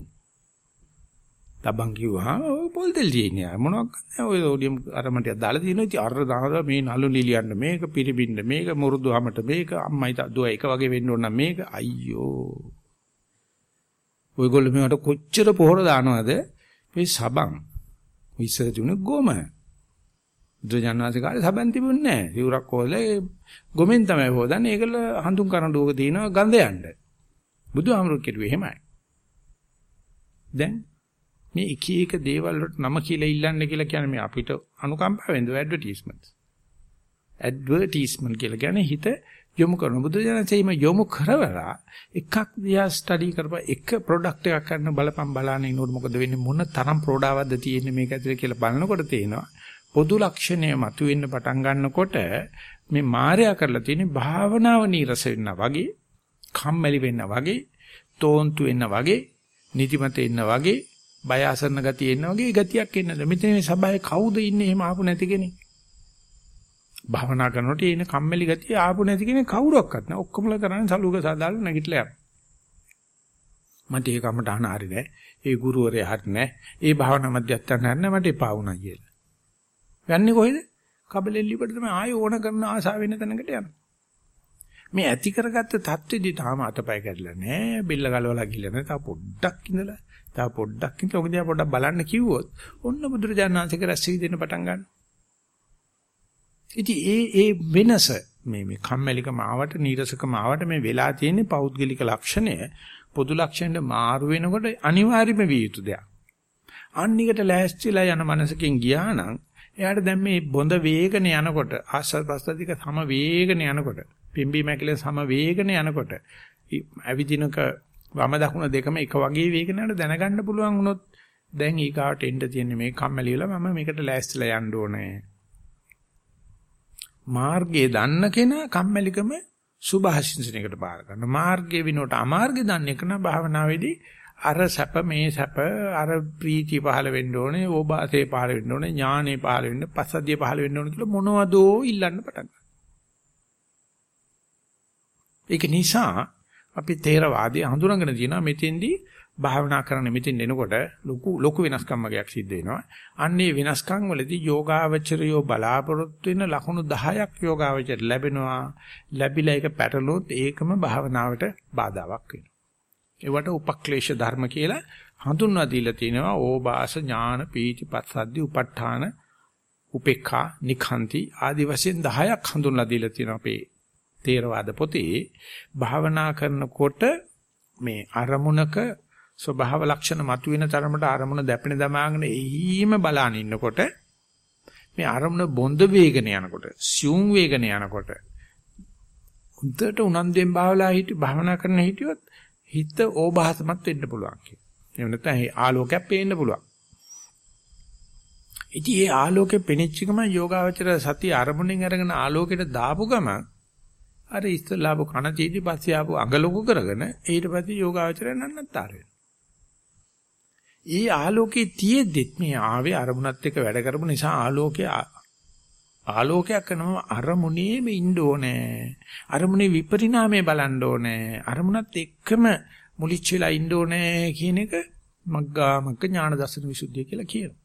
තබන් කිව්වහම ඔය පොල් තෙල් තියෙන්නේ මොනවක් නැහැ ඔය සෝඩියම් අරමටියක් දාලා තියෙනවා. ඉතින් අර දාලා මේ නළු නිලියන්න මේක පිරිබින්න මේක මුරුදුවමට මේක අම්මයි දුව එක වගේ වෙන්න ඕන මේක. අයියෝ. ඔයගොල්ලෝ මේකට කොච්චර පොහොර දානවද? මේ සබන්. ඉස්සර තිබුණේ ගොම. දුජානවාසේ කාලේ සබන් තිබුණේ නැහැ. සිවුරක් හොදලා ගොමෙන් තමයි හොදන්නේ. ඒකල හඳුන් කරඬුවක තියෙනවා ගඳ යන්න. බුදුහාමුදුරු කෙරුවේ එහෙමයි. දැන් මේ එක එක දේවල් වලට නම කියලා ඉල්ලන්න කියලා කියන්නේ මේ අපිට අනුකම්පාවෙන්ද ඇඩ්වර්ටයිස්මන්ට්. ඇඩ්වර්ටයිස්මන්ට් කියලා කියන්නේ හිත යොමු කරන බුදු දහමේම යොමු කරවලා එකක් දිහා ස්ටඩි කරපුවා එක ප්‍රොඩක්ට් එකක් කරන බලපම් බලාන ඉන්නකොට මොකද වෙන්නේ මොන තරම් ප්‍රෝඩාවක්ද තියෙන්නේ මේක ඇතුලේ කියලා බලනකොට තේනවා පොදු ලක්ෂණය මතුවෙන්න පටන් ගන්නකොට මේ මායя කරලා තියෙන භාවනාව නීරස වෙන්න වගේ කම්මැලි වෙන්න වගේ තෝන්තු වෙන්න වගේ නිදිමත එන්න වගේ බය අසරණ ගතිය එන්න වගේ ගතියක් එන්නද මෙතන මේ සබාවේ කවුද ඉන්නේ? එහෙම ආපු නැති කෙනෙක්. භාවනා කරනකොට එන කම්මැලි ගතිය ආපු නැති කෙනෙක් කවුරක්වත් නැහැ. ඔක්කොමලා කරන්නේ සලුක සාදාලා නැගිටලා යනවා. මට ඒ කමට අහන හරි නෑ ඒ ගුරුවරයා හරි නෑ ඒ භාවනා මධ්‍යස්ථාන හරි නෑ මට එපා වුණා කියලා. යන්නේ කොහෙද? කබලෙල්ලිපට තමයි ආය ඕන කරන ආසාව වෙන තැනකට යනවා. මේ ඇති කරගත්ත தත්ත්වෙදි තාම අතපය කැඩලා නෑ බෙල්ල ගලවලා ගිහලා නෑ තා පොඩ්ඩක් ඉඳලා තව පොඩ්ඩක් ඉතින් ඔක දිහා පොඩ්ඩක් බලන්න කිව්වොත් ඔන්න බුදුරජාණන් වහන්සේක රැස් වී දෙන්න පටන් ගන්නවා. ඉතින් ඒ ඒ වෙනස මේ මේ කම්මැලිකම ආවට නීරසකම ආවට මේ වෙලා තියෙන පෞද්ගලික ලක්ෂණය පොදු ලක්ෂණයට මාරු වෙනකොට අනිවාර්යම විය යුතු දෙයක්. අන්නිකට ලෑස්තිලා යන මනසකින් ගියා නම් එයාට දැන් මේ බොඳ වේගන යනකොට ආස්වාද ප්‍රස්තාදික සම වේගන යනකොට පිම්බි මැකිල සම වේගන යනකොට අවිදිනක වම දකුණ දෙකම එක වගේ වේගනකට දැනගන්න පුළුවන් වුණොත් දැන් ඊගාට එන්න තියෙන්නේ මේ කම්මැලි වෙලා මම මේකට ලෑස්තිලා යන්න ඕනේ. මාර්ගයේ දන්න කෙනා කම්මැලිකම සුභාශිංසනයකට බාර ගන්න. මාර්ගයේ විනෝට අමාර්ගය දන්න එක නා භාවනාවේදී අර සැප මේ සැප අර ප්‍රීතිය පහළ වෙන්න ඕනේ, ඕබාසේ පහළ වෙන්න ඕනේ, ඥානේ පහළ වෙන්න, පස්සද්ධිය පහළ වෙන්න ඕනේ කියලා මොනවදෝ ඉල්ලන්න පටන් ගන්නවා. ඒක නිසා අපි තේරවාදී හඳුනගෙන තියෙනවා මෙතෙන්දී භාවනා කරන්න මෙතෙන් එනකොට ලොකු ලොකු වෙනස්කම් වගේක් සිද්ධ වෙනවා. අන්නේ වෙනස්කම් වලදී යෝගාවචරයෝ බලාපොරොත්තු වෙන ලකුණු 10ක් යෝගාවචර ලැබෙනවා. ලැබිලා ඒක පැටලුවොත් ඒකම භාවනාවට බාධාවක් වෙනවා. ඒවට උපක්ලේශ ධර්ම කියලා හඳුන්වා දීලා තිනවා. ඕබාස ඥාන පීති පස්සද්ධි උප ဋ ාණ උපේක්ඛා නිඛන්ති ආදි වශයෙන් 10ක් හඳුන්ලා දීලා තියෙනවා අපේ තේරවාද පොතේ භාවනා කරනකොට මේ අරමුණක ස්වභාව ලක්ෂණ මතුවෙන තරමට අරමුණ දැපෙන දමාගෙන එහිම බලාන ඉන්නකොට මේ අරමුණ බොඳ වේගන යනකොට සියුම් වේගන යනකොට උන්ට උනන්දුවෙන් භාවලා හිටි භාවනා කරන හිටියොත් හිත ඕභාසමත් වෙන්න පුළුවන් කියන. එහෙම නැත්නම් ආලෝකයක් පේන්න පුළුවන්. ඉතින් ඒ ආලෝකෙ පෙනෙච්ච ගමන් යෝගාවචර සතිය අරමුණෙන් අරගෙන ආලෝකයට දාපු ගමන් අර ඉස්සලාපු කන චීදි පස්සේ ආපු අඟ ලොකු කරගෙන ඊට පස්සේ යෝගාවචරය නන්නත්තර වෙනවා. ඒ ආලෝකයේ තියෙද්දිත් මේ ආවේ අරමුණත් එක්ක වැඩ කරපු නිසා ආලෝකය ආලෝකයක් කරනවා අරමුණේම ඉන්න ඕනේ. අරමුණේ විපරිණාමය බලන්න ඕනේ. අරමුණත් එක්කම මුලිච්ච වෙලා ඉන්න ඕනේ කියන එක මග්ගා මග්ග ඥාන දර්ශන විසුද්ධිය කියලා කියනවා.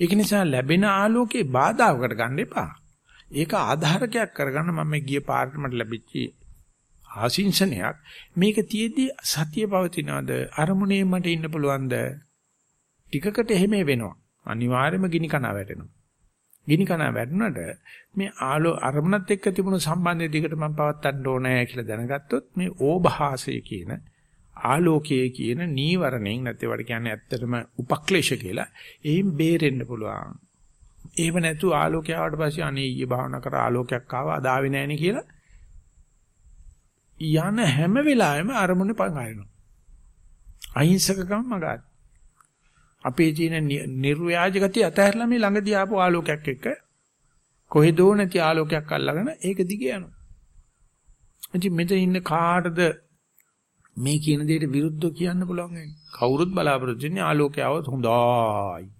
ඒක නිසා ලැබෙන ආලෝකේ බාධාවකට ගන්න එපා. ඒක ආධාරකයක් කරගන්න මම ගිය පාරට මට ලැබිච්ච ආශිංසනයක්. මේක තියේදී සතිය පවතිනවද? අරමුණේ මට ඉන්න පුළුවන්ද? ටිකකට එහෙම වෙනවා. අනිවාර්යයෙන්ම ගිනි කන වැටෙනවා. ගිනි කන වැටුණාට මේ ආලෝ අරමුණත් එක්ක තිබුණු සම්බන්ධය දිගට මම පවත්වන්න ඕනේ කියලා දැනගත්තොත් මේ ඕභාසය කියන ආලෝකයේ කියන නීවරණෙන් නැත්නම් වට කියන්නේ ඇත්තටම උපක්ලේශ කියලා. එයින් බේරෙන්න පුළුවන්. එහෙම නැතු ආලෝකය ආවට පස්සේ අනේ ඊයේ භාවනා කර ආලෝකයක් ආවා අදාවේ නැහෙනේ කියලා යන හැම වෙලාවෙම අරමුණේ පංගාරිනවා. අහිංසකකම මගාත්. අපේ තියෙන නිර්ව්‍යාජ ගතිය අතහැරලා මේ ළඟදී ආපු ආලෝකයක් එක්ක කොහෙදෝ නැති ආලෝකයක් අල්ලගෙන ඒක දිගේ යනවා. ඉතින් මෙතන ඉන්න කාටද මේ කියන දෙයට විරුද්ධව කියන්න පුළුවන් වෙන්නේ? කවුරුත් බලාපොරොත්තු වෙන්නේ ආලෝකය આવොත් හොඳයි.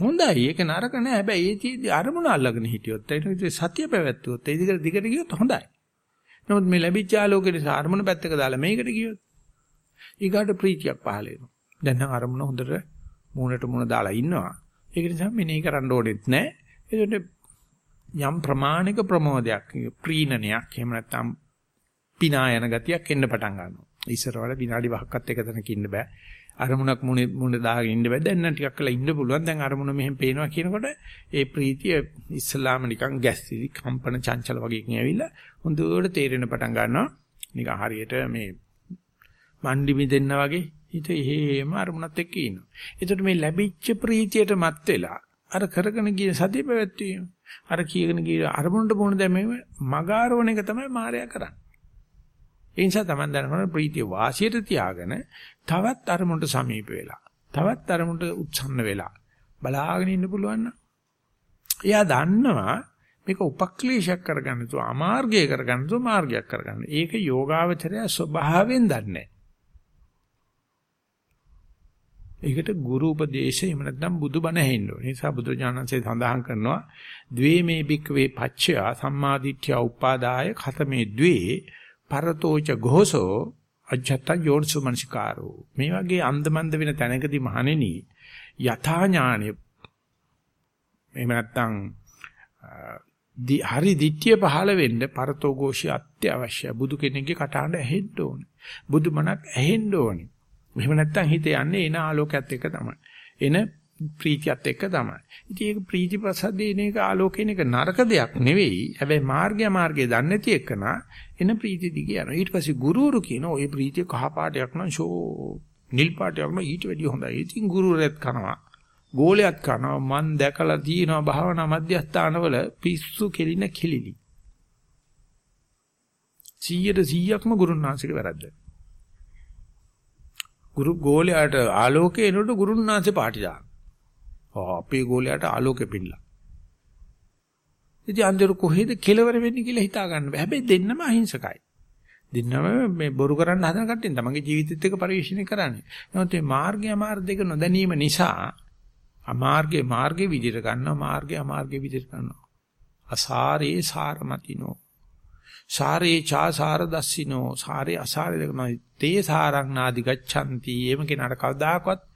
හොඳයි ඒක නරක නෑ හැබැයි ඒ තියෙදි අරමුණ අල්ලගෙන හිටියොත් ඒක සතිය පැවැත්වුවොත් ඒ දිගට දිගට ගියොත් හොඳයි. නමුත් මේ ලැබිච්ච ආලෝකයේ අරමුණ පැත්තක දාලා මේකට ගියොත් ඊගාට ප්‍රීතියක් පහළ වෙනවා. දැන් නම් අරමුණ හොඳට මූණට මූණ දාලා ඉන්නවා. ඒක නිසා මෙනෙහි කරන්න ඕනෙත් නෑ. ඒකට යම් ප්‍රමාණික ප්‍රමෝදයක් ප්‍රීණනයක් එහෙම නැත්නම් පිනා යන ගතියක් එන්න පටන් ගන්නවා. ඉස්සර වල විනාඩි 5ක්වත් එක තැනක ඉන්න බෑ. අරමුණක් මුනේ මුනේ දාගෙන ඉන්න බෑ. දැන් නම් ටිකක් වෙලා ඉන්න පුළුවන්. දැන් අරමුණ මෙහෙම පේනවා කියනකොට ඒ ප්‍රීතිය ඉස්ලාම නිකන් ගැස්සිලි කම්පන චංචල වගේ කින් ඇවිල්ලා හොඳට තේරෙන පටන් ගන්නවා. නිකන් හරියට මේ මණ්ඩි මිදෙන්න වගේ හිත එහෙම අරමුණත් එක්ක ඉන්නවා. ඒකට මේ ලැබිච්ච ප්‍රීතියට මත් වෙලා අර කරගෙන ගිය සතිය පැවැත්වීම අර කීගෙන ගිය අරමුණට මොන දැමීම මගාරවණ එක තමයි මායя කරන්නේ. ඒ නිසා Taman දැනගන්න ප්‍රීතිය වාසියට තියාගෙන තවත් අරමුණට සමීප වෙලා තවත් අරමුණට උත්සන්න වෙලා බලාගෙන ඉන්න පුළුවන් නම් එයා දන්නවා මේක උපක්ලේශයක් කරගන්න තු අමාර්ගය කරගන්න තු මාර්ගයක් කරගන්න. ඒක යෝගාවචරය ස්වභාවයෙන් දන්නේ. ඒකට ගුරු උපදේශය එහෙම නැත්නම් බුදුබණ ඇහෙන්න ඕනේ. ඒ නිසා බුදුජානන්සේ සඳහන් කරනවා ද්වේ මේ බික්කවේ පච්චය සම්මාදිට්ඨ්‍ය උපාදාය khතමේ ද්වේ පරතෝච ഘോഷෝ අජත්ත යෝනිසු මනසිකාරෝ. මේ වගේ අන්දමන්ද වෙන තැනකදී මහණෙනි යථා ඥාණය එහෙම නැත්නම් හරි දිට්ඨිය පහළ වෙන්න පරතෝ ഘോഷය අත්‍යවශ්‍යයි බුදු කෙනෙක්ගේ කටහඬ ඇහෙන්න ඕනේ. බුදු මනක් ඇහෙන්න ඕනේ. එහෙම නැත්නම් හිත යන්නේ එන ආලෝකයත් එක තමයි. එන ප්‍රීතියත් එක්ක තමයි. ඉතින් ඒක ප්‍රීති ප්‍රසද්දේ එන එක ආලෝකේන එක නරක දෙයක් නෙවෙයි. හැබැයි මාර්ගය මාර්ගය දන්නේ නැති එකන එන ප්‍රීති දිගේ යනවා. ඊට පස්සේ ගුරුවරු කියන ওই ප්‍රීතිය කහ පාටයක් නම් ෂෝ නිල් පාටයක් නම් ඊට වැඩිය හොඳයි. ඉතින් ගුරුවරයෙක් කනවා. ගෝලයක් කනවා. මන් දැකලා තියෙනවා භාවනා මධ්‍යස්ථානවල පිස්සු කෙලින කෙලිලි. 100ට 100ක්ම ගුරුනාංශික වැරද්ද. ගුරු ගෝලයට ආලෝකේ එනකොට ගුරුනාංශේ පාටි දාන. අපේ ගෝලයට ආලෝකෙ පින්නලා. ඉතින් අන්දර කොහෙද කෙලවර වෙන්නේ කියලා හිතා ගන්න බෑ. හැබැයි දෙන්නම අහිංසකයි. දෙන්නම මේ බොරු කරන්න හදන කට්ටියන් තමන්ගේ ජීවිතෙත් එක්ක පරිශ්‍රණය කරන්නේ. නමුත් මේ මාර්ගය අමාර්ග දෙක නොදැනීම නිසා අමාර්ගේ මාර්ගේ විදිහට ගන්නවා මාර්ගේ අමාර්ගේ විදිහට ගන්නවා. අසාරේ සාරමතිනෝ. සාරේ චාසාර දස්සිනෝ සාරේ අසාරේ දෙක නයි තේ සාරං නාදි ගච්ඡanti. එම කෙනාට කවදාකවත්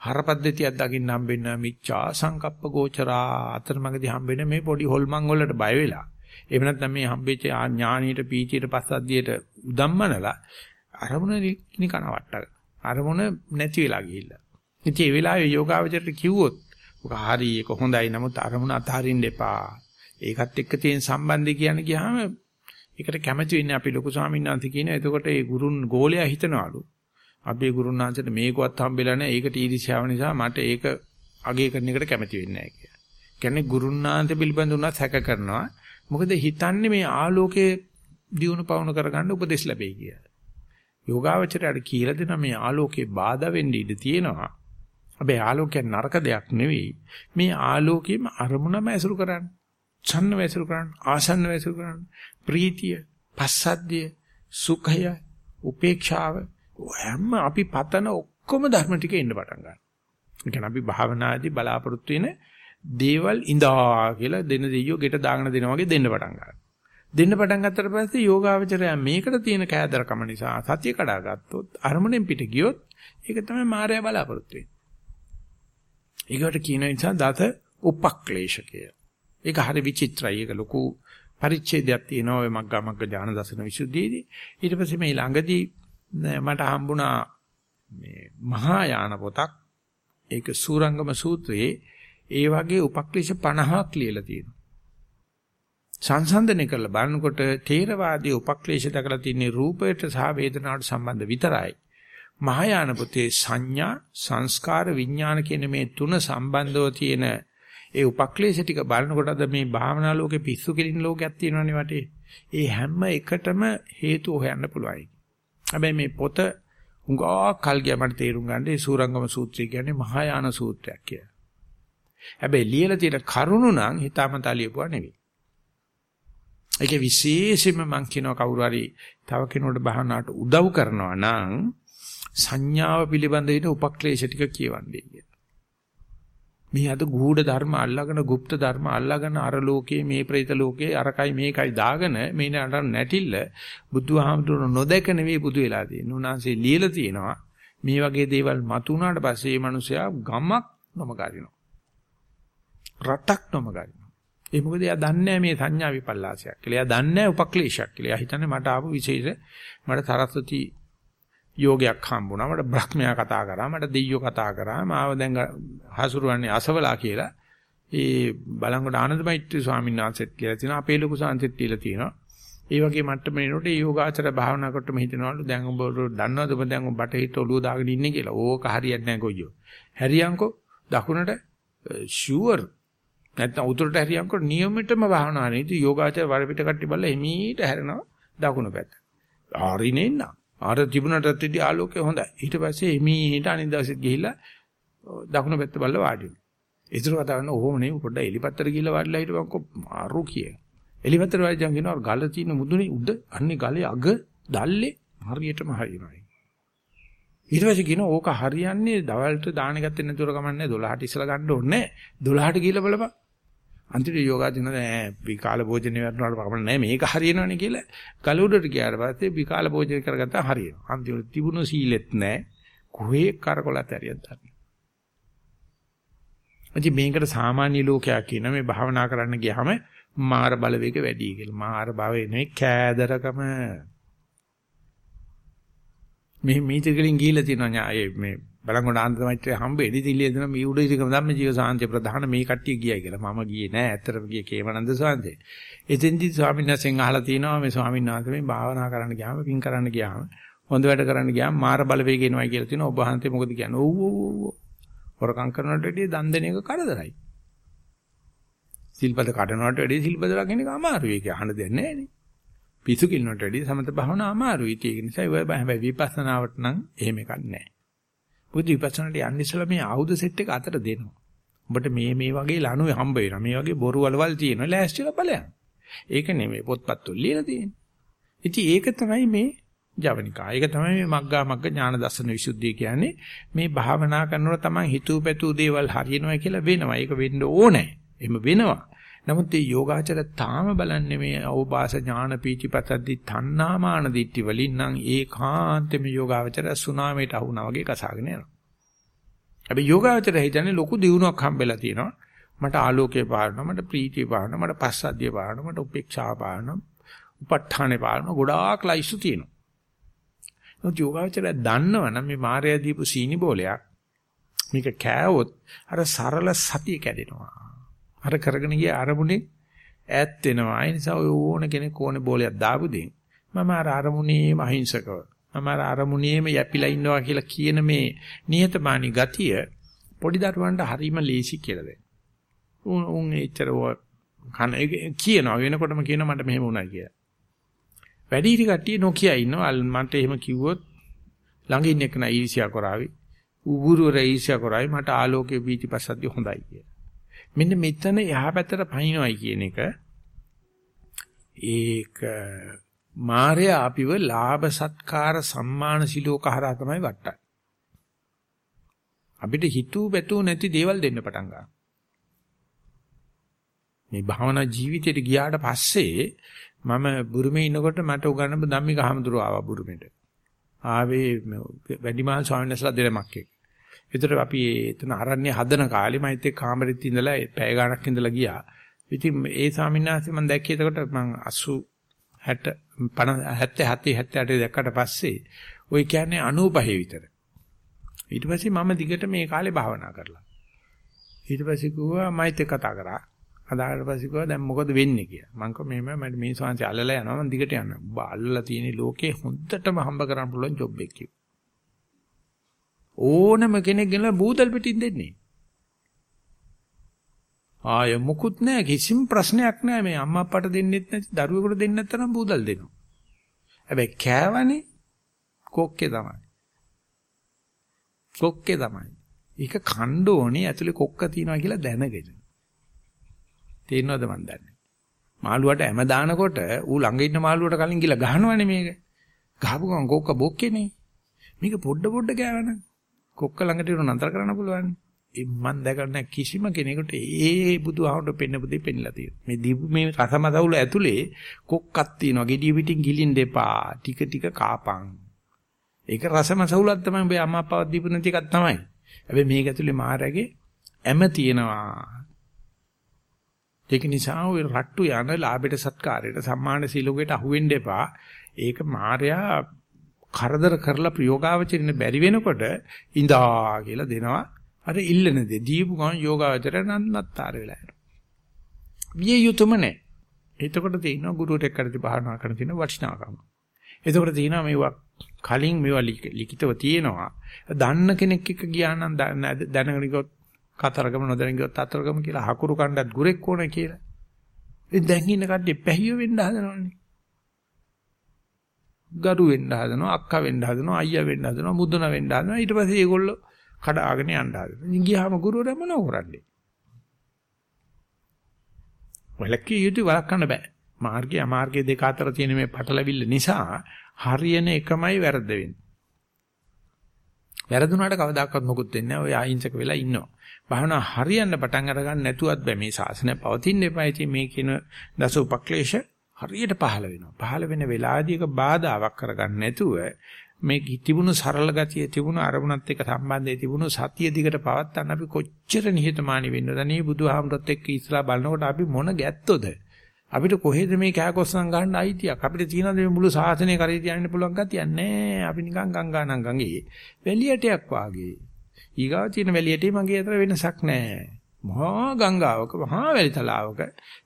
හරපද්ධතියක් දකින්න හම්බෙන්න මිච්ඡා සංකප්ප ගෝචරා අතරමඟදී හම්බෙන මේ පොඩි හොල්මන් වලට බය වෙලා. එහෙම නැත්නම් මේ හම්බෙච්ච ඥානීයට පීචියට පස්සද්ධියට උදම්මනලා අරමුණ නිකන වට්ටක අරමුණ නැති වෙලා ගිහිල්ලා. ඉතින් ඒ වෙලාවේ යෝගාවචරයට කිව්වොත් ඔක හරි ඒක හොඳයි. නමුත් අරමුණ අතහරින්න එපා. ඒකත් එක්ක තියෙන සම්බන්ධය කියන ගියාම ඒකට කැමති වෙන්නේ අපි ලොකු ස්වාමීන් වහන්සේ කියන. එතකොට ඒ ගුරුන් ගෝලයා හිතනවලු අපේ ගුරුනාන්සට මේකවත් හම්බෙලා නැහැ. ඒකට ඊර්ෂ්‍යාව නිසා මට ඒක අගය කරන එකට කැමති වෙන්නේ නැහැ කියලා. කියන්නේ ගුරුනාන්ත පිළිබඳ උනත් හැක කරනවා. මොකද හිතන්නේ මේ ආලෝකයේ දියුණු පවුණු කරගන්න උපදෙස් ලැබෙයි කියලා. යෝගාවචරයට කියලා දෙන මේ ආලෝකේ බාධා වෙන්න ඉඩ තියෙනවා. හැබැයි ආලෝකය නරක දෙයක් නෙවෙයි. මේ ආලෝකයේම අරමුණම ඇසුරු කරන්න. ඡන්න වැසුරු කරන්න, ආසන්න වැසුරු කරන්න. ප්‍රීතිය, පස්සද්ධිය, සුඛය, උපේක්ෂාව හැම අපි පතන ඔක්කොම ධර්ම ටික එන්න පටන් ගන්නවා. ඒ කියන්නේ අපි භාවනාදී බලාපොරොත්තු වෙන දේවල් ඉඳා කියලා දෙන දෙයියෝ ගෙට දාගෙන දෙනවා වගේ දෙන්න පටන් ගන්නවා. දෙන්න පටන් ගත්තට පස්සේ යෝගාවචරය මේකට තියෙන කෑදරකම නිසා සතිය කඩා ගත්තොත් අරමුණෙන් පිට ගියොත් ඒක තමයි මායя බලාපොරොත්තු වෙන්නේ. ඒකට කියන නිසා දත උපක්ලේශකය. ඒක හරි විචිත්‍රයි. ඒක ලොකු පරිච්ඡේදයක් තියෙනවා ඔය මග්ගා මග්ග ඥාන දසන විසුද්ධියේදී. ඊට පස්සේ මේ ළඟදී මට හම්බුණා මේ මහායාන පොතක්. ඒක සූරංගම සූත්‍රයේ ඒ වගේ උපක්ලේශ 50ක් ලියලා තියෙනවා. සංසන්දනය කරලා බලනකොට තේරවාදී උපක්ලේශ දකලා තියෙන රූපයට සහ වේදනාවට සම්බන්ධ විතරයි. මහායාන පොතේ සංඥා, සංස්කාර, විඥාන කියන මේ තුන සම්බන්ධව තියෙන ඒ උපක්ලේශ ටික බලනකොට අද මේ භාවනා ලෝකේ පිස්සු කෙලින් ලෝකයක් තියෙනවනේ වටේ. ඒ හැම එකටම හේතු හොයන්න පුළුවන්. හැබැයි මේ පොත උඟා කල් ගියා මට තේරුම් ගන්න ඒ සූරංගම සූත්‍රය කියන්නේ මහායාන සූත්‍රයක් කියලා. හැබැයි ලියලා තියෙන කරුණු නම් හිතාමතා ලියපුවා නෙවෙයි. ඒකේ විශේෂයෙන්ම මම කියනවා කවුරු හරි තව කෙනෙකුට භාවනාවට උදව් කරනවා නම් සංඥාව පිළිබඳ විට උපක්ලේශ ටික කියවන්නේ කියලා. මේ අද ගූඪ ධර්ම අල්ලාගෙන, গুপ্ত ධර්ම අල්ලාගෙන අර ලෝකයේ මේ പ്രേත ලෝකයේ අරකයි මේකයි දාගෙන මේ නට නැටිල්ල බුදුහාමුදුර නොදැක නෙවෙයි බුදු වෙලා තියෙන්නේ. උන්වහන්සේ ලියලා තියෙනවා මේ වගේ දේවල් මතු වුණාට පස්සේ මේ මිනිසයා ගමක් නොමගරිනවා. රටක් නොමගරිනවා. ඒ මොකද එයා දන්නේ මේ සංඥා විපල්ලාසයක් කියලා. එයා දන්නේ උපක්ලේශයක් කියලා. එයා හිතන්නේ මට ආපු විශේෂ මට සරස්වති යෝගයක් හම්බුණා. මට බ්‍රහ්මයා කතා කරා, මට දෙයියෝ කතා කරා. මාව දැන් හසුරුවන්නේ අසවලා කියලා. ඒ බලංගොඩ ආනන්ද මෛත්‍රී ස්වාමීන් වහන්සේත් කියලා තියෙනවා. අපේ ලොකු සාන්තිත් කියලා තියෙනවා. ඒ වගේ මට්ටමේ නෝට ඒ යෝගාචර භාවනා කරට මෙ හිතනවලු දැන් ඔබ දන්නවද ඔබ දැන් ඔබ බටහිර ඔළුව දාගෙන ඉන්නේ කියලා. ඕක හරියන්නේ නැහැ කොයියෝ. හැරියන්කෝ දකුණට ෂුවර් නැත්නම් උතුරට හැරියන්කෝ නියමිතම භාවනා නේද යෝගාචර වර පිට කට්ටි බලලා එමීට හැරෙනවා දකුණු පැත්ත. හරිනේ නෑ. ආර තිබුණටත් ඉතින් ආලෝකය හොඳයි. ඊට පස්සේ එමීට අනිත් දවසෙත් ගිහිල්ලා දකුණු පැත්ත බලලා වාඩි වෙනවා. ඒතර කතා කරන ඕම නේ පොඩ්ඩක් එලිපත්තර ගිහිල්ලා වාඩිලා හිටපන්කො මාරු කිය. එලිපත්තර වාඩියන් කියනවා ගල තියෙන මුදුනේ උඩ අන්නේ ගලේ අග දැල්ලේ හරියටම හරියනවා. ඊට පස්සේ කියනවා ඕක හරියන්නේ දවල්ට දාන ගත්තේ නැතුව කමන්නේ 12ට ඉස්සලා ගන්න ඕනේ 12ට ගිහිල්ලා බලපන්. අන්තිමට යෝගාදින නෑ විකාල භෝජනේ වුණාට කමක් නෑ මේක හරියනවනේ කියලා ගල උඩට ගියාට පස්සේ විකාල භෝජන කරගත්තා හරියනවා. අන්තිමට තිබුණු සීලෙත් නෑ කොහේ කරකොලත් හරියක් ගන්න. ඉතින් මේකට සාමාන්‍ය ලෝකයා කියන මේ භාවනා කරන්න ගියාම මාර බලවේග වැඩි කියලා. මාර භාවයේ නෙවෙයි කෑදරකම. මේ මීටරකින් ගිහිල්ලා තියෙනවා මේ බලංගොඩ ආන්දරමයිත්‍රය හම්බෙන්නේ දිල්ලිය දෙන මේ උඩ ඉරිකම ධම්ම ජීව සාන්තිය ප්‍රධාන මේ කට්ටිය ගියයි කියලා. මම ගියේ නෑ. ඇත්තටම ගියේ කේමනන්ද සාන්තේ. එතෙන්දි ස්වාමීන් වහන්සේගෙන් අහලා තිනවා මේ ස්වාමීන් වහන්සේ මේ භාවනා කරන්න ගියාම පින් කරන්න ගියාම හොඳ වැඩ කරන්න ගියාම මාර බලවේග එනවයි කියලා තිනවා. ඔබ වහන්සේ මොකද කියන්නේ? ඔව් ඔව් ඔව්. හොරකම් කරනවට වැඩිය දන් දෙන එක කරදරයි. සිල්පද කඩනවට වැඩිය සිල්පද රකින්න එක අමාරුයි. ඒක අහන්න දෙන්නේ නෑනේ. පිසු කිල්නට වැඩිය සමත භාවනා අමාරුයි. ඒක නිසා ඒ හැබැයි විපස්සනාවට නම් එහෙම එකක් නෑ. බුද්ධ විපස්සනාට යන්න ඉස්සලා මේ ආයුධ සෙට් එක අතට දෙනවා. ඔබට මේ මේ වගේ ලණුවේ හම්බ වෙනවා. මේ වගේ බොරු වලවල් තියෙනවා. ලෑස්තිලා බලයන්. ඒක නෙමෙයි පොත්පත් වල ලියලා තියෙන්නේ. ඉතින් ඒක තමයි මේ ජවනිකා. ඒක තමයි මේ මග්ගා මග්ග ඥාන දර්ශන විසුද්ධිය කියන්නේ. මේ භාවනා කරනකොට තමයි හිතුව පැතුව දේවල් හරියනවා කියලා වෙනවා. ඒක වෙන්න ඕනේ. එහෙම වෙනවා. නමුත් මේ යෝගාචර තාම බලන්නේ මේ අවබාස ඥාන පීතිපතද්දි තණ්හාමාන දිට්ටි වලින් නම් ඒකාන්තෙම යෝගාචර සුනාමයට අහුණා වගේ කසාගෙන යනවා. හැබැයි යෝගාචර හිතන්නේ ලොකු දියුණුවක් හම්බෙලා තියෙනවා. මට ආලෝකේ පාරනවා, මට ප්‍රීතිය පාරනවා, මට පස්සද්ධිය පාරනවා, මට උපේක්ෂා පාරනවා, උප ဋ ාණේ පාරනවා. ගොඩාක් ලයිස්තු තියෙනවා. නමුත් යෝගාචරය දන්නවනම් මේ මායя දීපු සීනි බෝලයක් මේක කෑවොත් අර සරල සතිය කැඩෙනවා. අර කරගෙන ගිය අරමුණේ ඈත් වෙනවා. ඒ නිසා ඔය ඕන කෙනෙක් ඕනේ බෝලයක් දාපු දෙයින් මම අර අරමුණේම අහිංසකව මම අර අරමුණේම යැපිලා ඉන්නවා කියලා කියන මේ නිහතමානී ගතිය පොඩි දරුවන්ට හරීම ලේසි කියලා දෙන්න. උන් උන් එච්චර කන කියනවා වෙනකොටම කියනවා මට මෙහෙම වුණා කියලා. වැඩි හිටි කට්ටිය නොකිය ඉන්නවා. මන්ට එහෙම කිව්වොත් ළඟ ඉන්න එක නයි ඊර්ෂ්‍යා කරાવી. උගුරුවර ඊර්ෂ්‍යා කරાવી මට ආලෝකයේ පීතිපස්සද්ධිය හොඳයි කියලා. මෙන්න මෙතන එහා පැත්තට පනිනවයි කියන එක ඒක මාර්යා අපිව ලාභ සත්කාර සම්මාන සිලෝක හරහා තමයි වට්ටන්නේ. අපිට හිතූ පැතූ නැති දේවල් දෙන්න පටන් ගන්නවා. මේ භාවනා ජීවිතයට ගියාට පස්සේ මම බුරුමේ ඉන්නකොට මට උගන්නපු ධම්මික හමුදුරුව ආවා බුරුමෙට. ආවේ වැඩිමහල් ස්වාමීන් වහන්සේලා දෙනමක් එක්ක. ඒතර අපි එතන අරන්නේ හදන කාලේ මම ඒත් කාමරෙත් ඉඳලා පැය ගාණක් ඉඳලා ගියා. ඉතින් ඒ ස්වාමීන් වහන්සේ මම දැක්කේ එතකොට මම 80 60 77 78 දැක්කට පස්සේ ওই කියන්නේ 95 විතර. ඊට පස්සේ මම දිගට මේ කාලේ භාවනා කරලා. ඊට පස්සේ කිව්වා මයිත් කතා කරා. අදාකට පස්සේ කිව්වා දැන් මොකද වෙන්නේ කියලා. මං කිව්වා මෙහෙම මට මේ සංසය අල්ලලා යනවා මං දිගට යනවා. ඔබ අල්ලලා තියෙන ලෝකේ හොඳටම හම්බ කරන්න පුළුවන් ජොබ් එකක් කිව්වා. ඕනම කෙනෙක් ගෙනලා බූදල් පිටින් දෙන්නේ. ආය මොකුත් නැහැ කිසිම ප්‍රශ්නයක් නැහැ මේ අම්මා අප්පට දෙන්නෙත් නැති දරුවෙකුට දෙන්න නැත්නම් බූදල් දෙනවා. හැබැයි කෑවනේ කොක්කේ තමයි. කොක්කේ තමයි. ඒක කණ්ඩ ඕනේ ඇතුලේ කොක්ක තියනවා කියලා දැනගෙන. තේරෙනවද මන් දන්නේ. මාළුවට හැම දානකොට ඌ ළඟ ඉන්න මාළුවට කලින් ගිහලා ගහනවනේ මේක. ගහපු ගමන් කොක්ක බොක්කේනේ. මේක පොඩ පොඩ ගෑවනම් කොක්ක ළඟට ඉර නතර කරන්න පුළුවන්. මන් දැකලා නැහැ කිසිම කෙනෙකුට ඒ බුදුහාමුදුරු පෙන්නපු දෙය පෙන්නලා තියෙනවා. මේ දීපු මේ රසමසවුල ඇතුලේ කොක්කක් තියෙනවා. gediya පිටින් ගිලින් දෙපා. ටික ටික කාපන්. ඒක රසමසවුලක් තමයි ඔබේ අම්මා අප්පාවත් දීපු නැති එකක් තමයි. හැබැයි මේක ඇතුලේ මාරගේ ඇම තියෙනවා. ඒක නිසා ඔය රට්ටු යන ලාභයට සත්කාරයට සම්මාන සිලෝකයට අහුවෙන්න එපා. ඒක මායя කරදර කරලා ප්‍රයෝගාවචරින්න බැරි වෙනකොට ඉඳා කියලා දෙනවා. අර ඉල්ලන දේ දීපු ගමන් යෝගාවචර නන්නත්තර වෙලා යනවා. විය යුතුම නැහැ. එතකොට තියෙනවා ගුරුවරයෙක් කරදි භාවනා කරන තියෙන වටිනාකම. එතකොට තියෙනවා මේවා කලින් මේවා ලිඛිතව තියෙනවා. දන්න කෙනෙක් එක්ක ගියා නම් දැනගෙන ගියොත් කතරගම නොදැන ගියොත් අතරගම කියලා හකුරු කණ්ඩත් ගුරෙක් ඕන කියලා. ඉතින් දැන් ඉන්න කට්ටිය පැහිය වෙන්න හදනවනේ. ගරු වෙන්න හදනවා, අක්කා වෙන්න හදනවා, අයියා වෙන්න හදනවා, මුදුන වෙන්න හදනවා. ඊට පස්සේ ඒගොල්ලෝ කඩාගෙන යන්න හදනවා. ඉතින් ගියාම ගුරුවරයා මොනව කරන්නේ? වලක්කිය යුතු වලක්වන්න බෑ. මාර්ගය අමාර්ගය දෙක අතර තියෙන මේ පටලවිල්ල නිසා හරියන එකමයි වැරද්ද වෙන්නේ. වැරදුනාට කවදාකවත් මොකුත් වෙන්නේ නැහැ. ඔය අහිංසක වෙලා ඉන්නවා. භාවනා හරියන්න පටන් අරගන්න නැතුවත් බෑ මේ ශාසනය පවතින්න එපා. ඉතින් මේ කියන දස උපක්ලේශ හරියට පහළ වෙනවා. පහළ වෙන වෙලාවදී එක බාධාවක් කරගන්න නැතුව මේ තිබුණු සරල ගතිය තිබුණු අරමුණත් එක්ක සම්බන්ධය තිබුණු සතිය දිගට පවත්වන්න අපි කොච්චර නිහතමානී වෙන්නද? අනේ බුදුහාමුදුරත් එක්ක ඉස්සලා බලනකොට අපි මොන ගැත්තොද? අපිට කොහෙද මේ කෑකොස්සන් ගන්න අයිතියක්? අපිට තියෙනද මේ මුළු සාසනය කරේ තියන්න පුළුවන් ගතියක් නැහැ. අපි නිකන් ගංගානම් ගඟේ. වැලියටයක් වාගේ. ඊගාව තියෙන වැලියටේ මගේ අතර වෙනසක් නැහැ. මහා ගංගාවක මහා වැලි තලාවක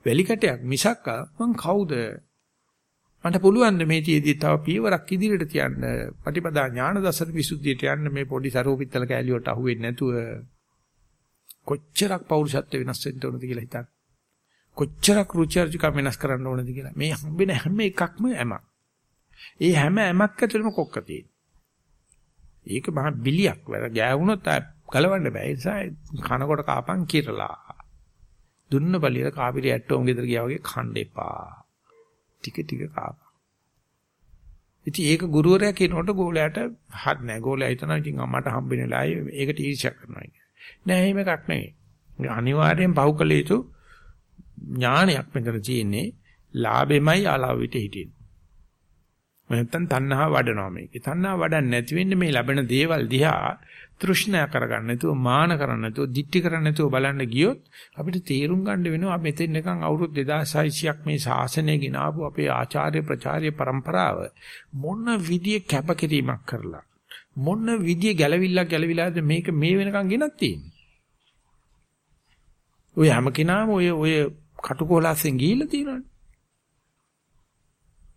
වැලි කැටයක් මිසක් මං කවුද? මට පුළුවන් මේ තියේදී තව පියවරක් ඉදිරියට තියන්න. පටිපදා ඥාන දසර විසුද්ධියට යන්න මේ පොඩි සරෝපිත්තල කෑලි වලට අහුවෙන්නේ නැතුව කොච්චරක් පෞරුෂත්ව වෙනස් වෙන්න ඕනද කියලා හිතන්න. කොච්චරක් රුචර්ජික වෙනස් කරන්න ඕනද කියලා. මේ හම්බෙන හැම එකක්ම ඇමක්. ඒ හැම ඇමක් ඇතුළෙම කොක්ක තියෙනවා. ඒක මහා බිලියක් වැඩ ගෑවුනොත් ගලවන්න බෑ. ඒ නිසා කනකොට කාපන් කිරලා. දුන්න බලියල කාපිරි ඇට්ටෝම් ගෙදර ගියා වගේ කන්න එපා. ටික ටික කාපන්. ඉතින් ඒක ගුරුවරයා කියනකොට ගෝලයාට හත් නෑ. ගෝලයා හිතනවා ඉතින් මට හම්බෙන වෙලාවේ ඒකට ඊර්ෂ්‍යා කරනවා කියලා. නෑ එහෙම එකක් නෙවෙයි. අනිවාර්යෙන් පහු කළ යුතු ඥානයක් මෙතන තියෙන්නේ. ලාභෙමයි ආලාවිත හිටින්නේ. නැත්තම් තණ්හා වඩනවා මේකේ. තණ්හා වඩන්නේ නැති වෙන්නේ මේ ලැබෙන දේවල් දිහා තෘෂ්ණා කරගන්න නැතුව මාන කරන්න නැතුව දික්ටි කරන්න නැතුව බලන්න ගියොත් අපිට තේරුම් ගන්න වෙනවා මෙතෙන් නිකන් අවුරුදු 2600ක් මේ ශාසනය ගෙනාවු අපේ ආචාර්ය ප්‍රචාර්ය પરම්පරාව මොන විදිය කැපකිරීමක් කරලා මොන විදිය ගැලවිල්ලක් ගැලවිලාද මේක මේ වෙනකන් ගෙනත් තියෙන්නේ. ඔය හැම කෙනාම ඔය ඔය කටුකොලස්සෙන් ගිහිල්ලා තියෙනවනේ.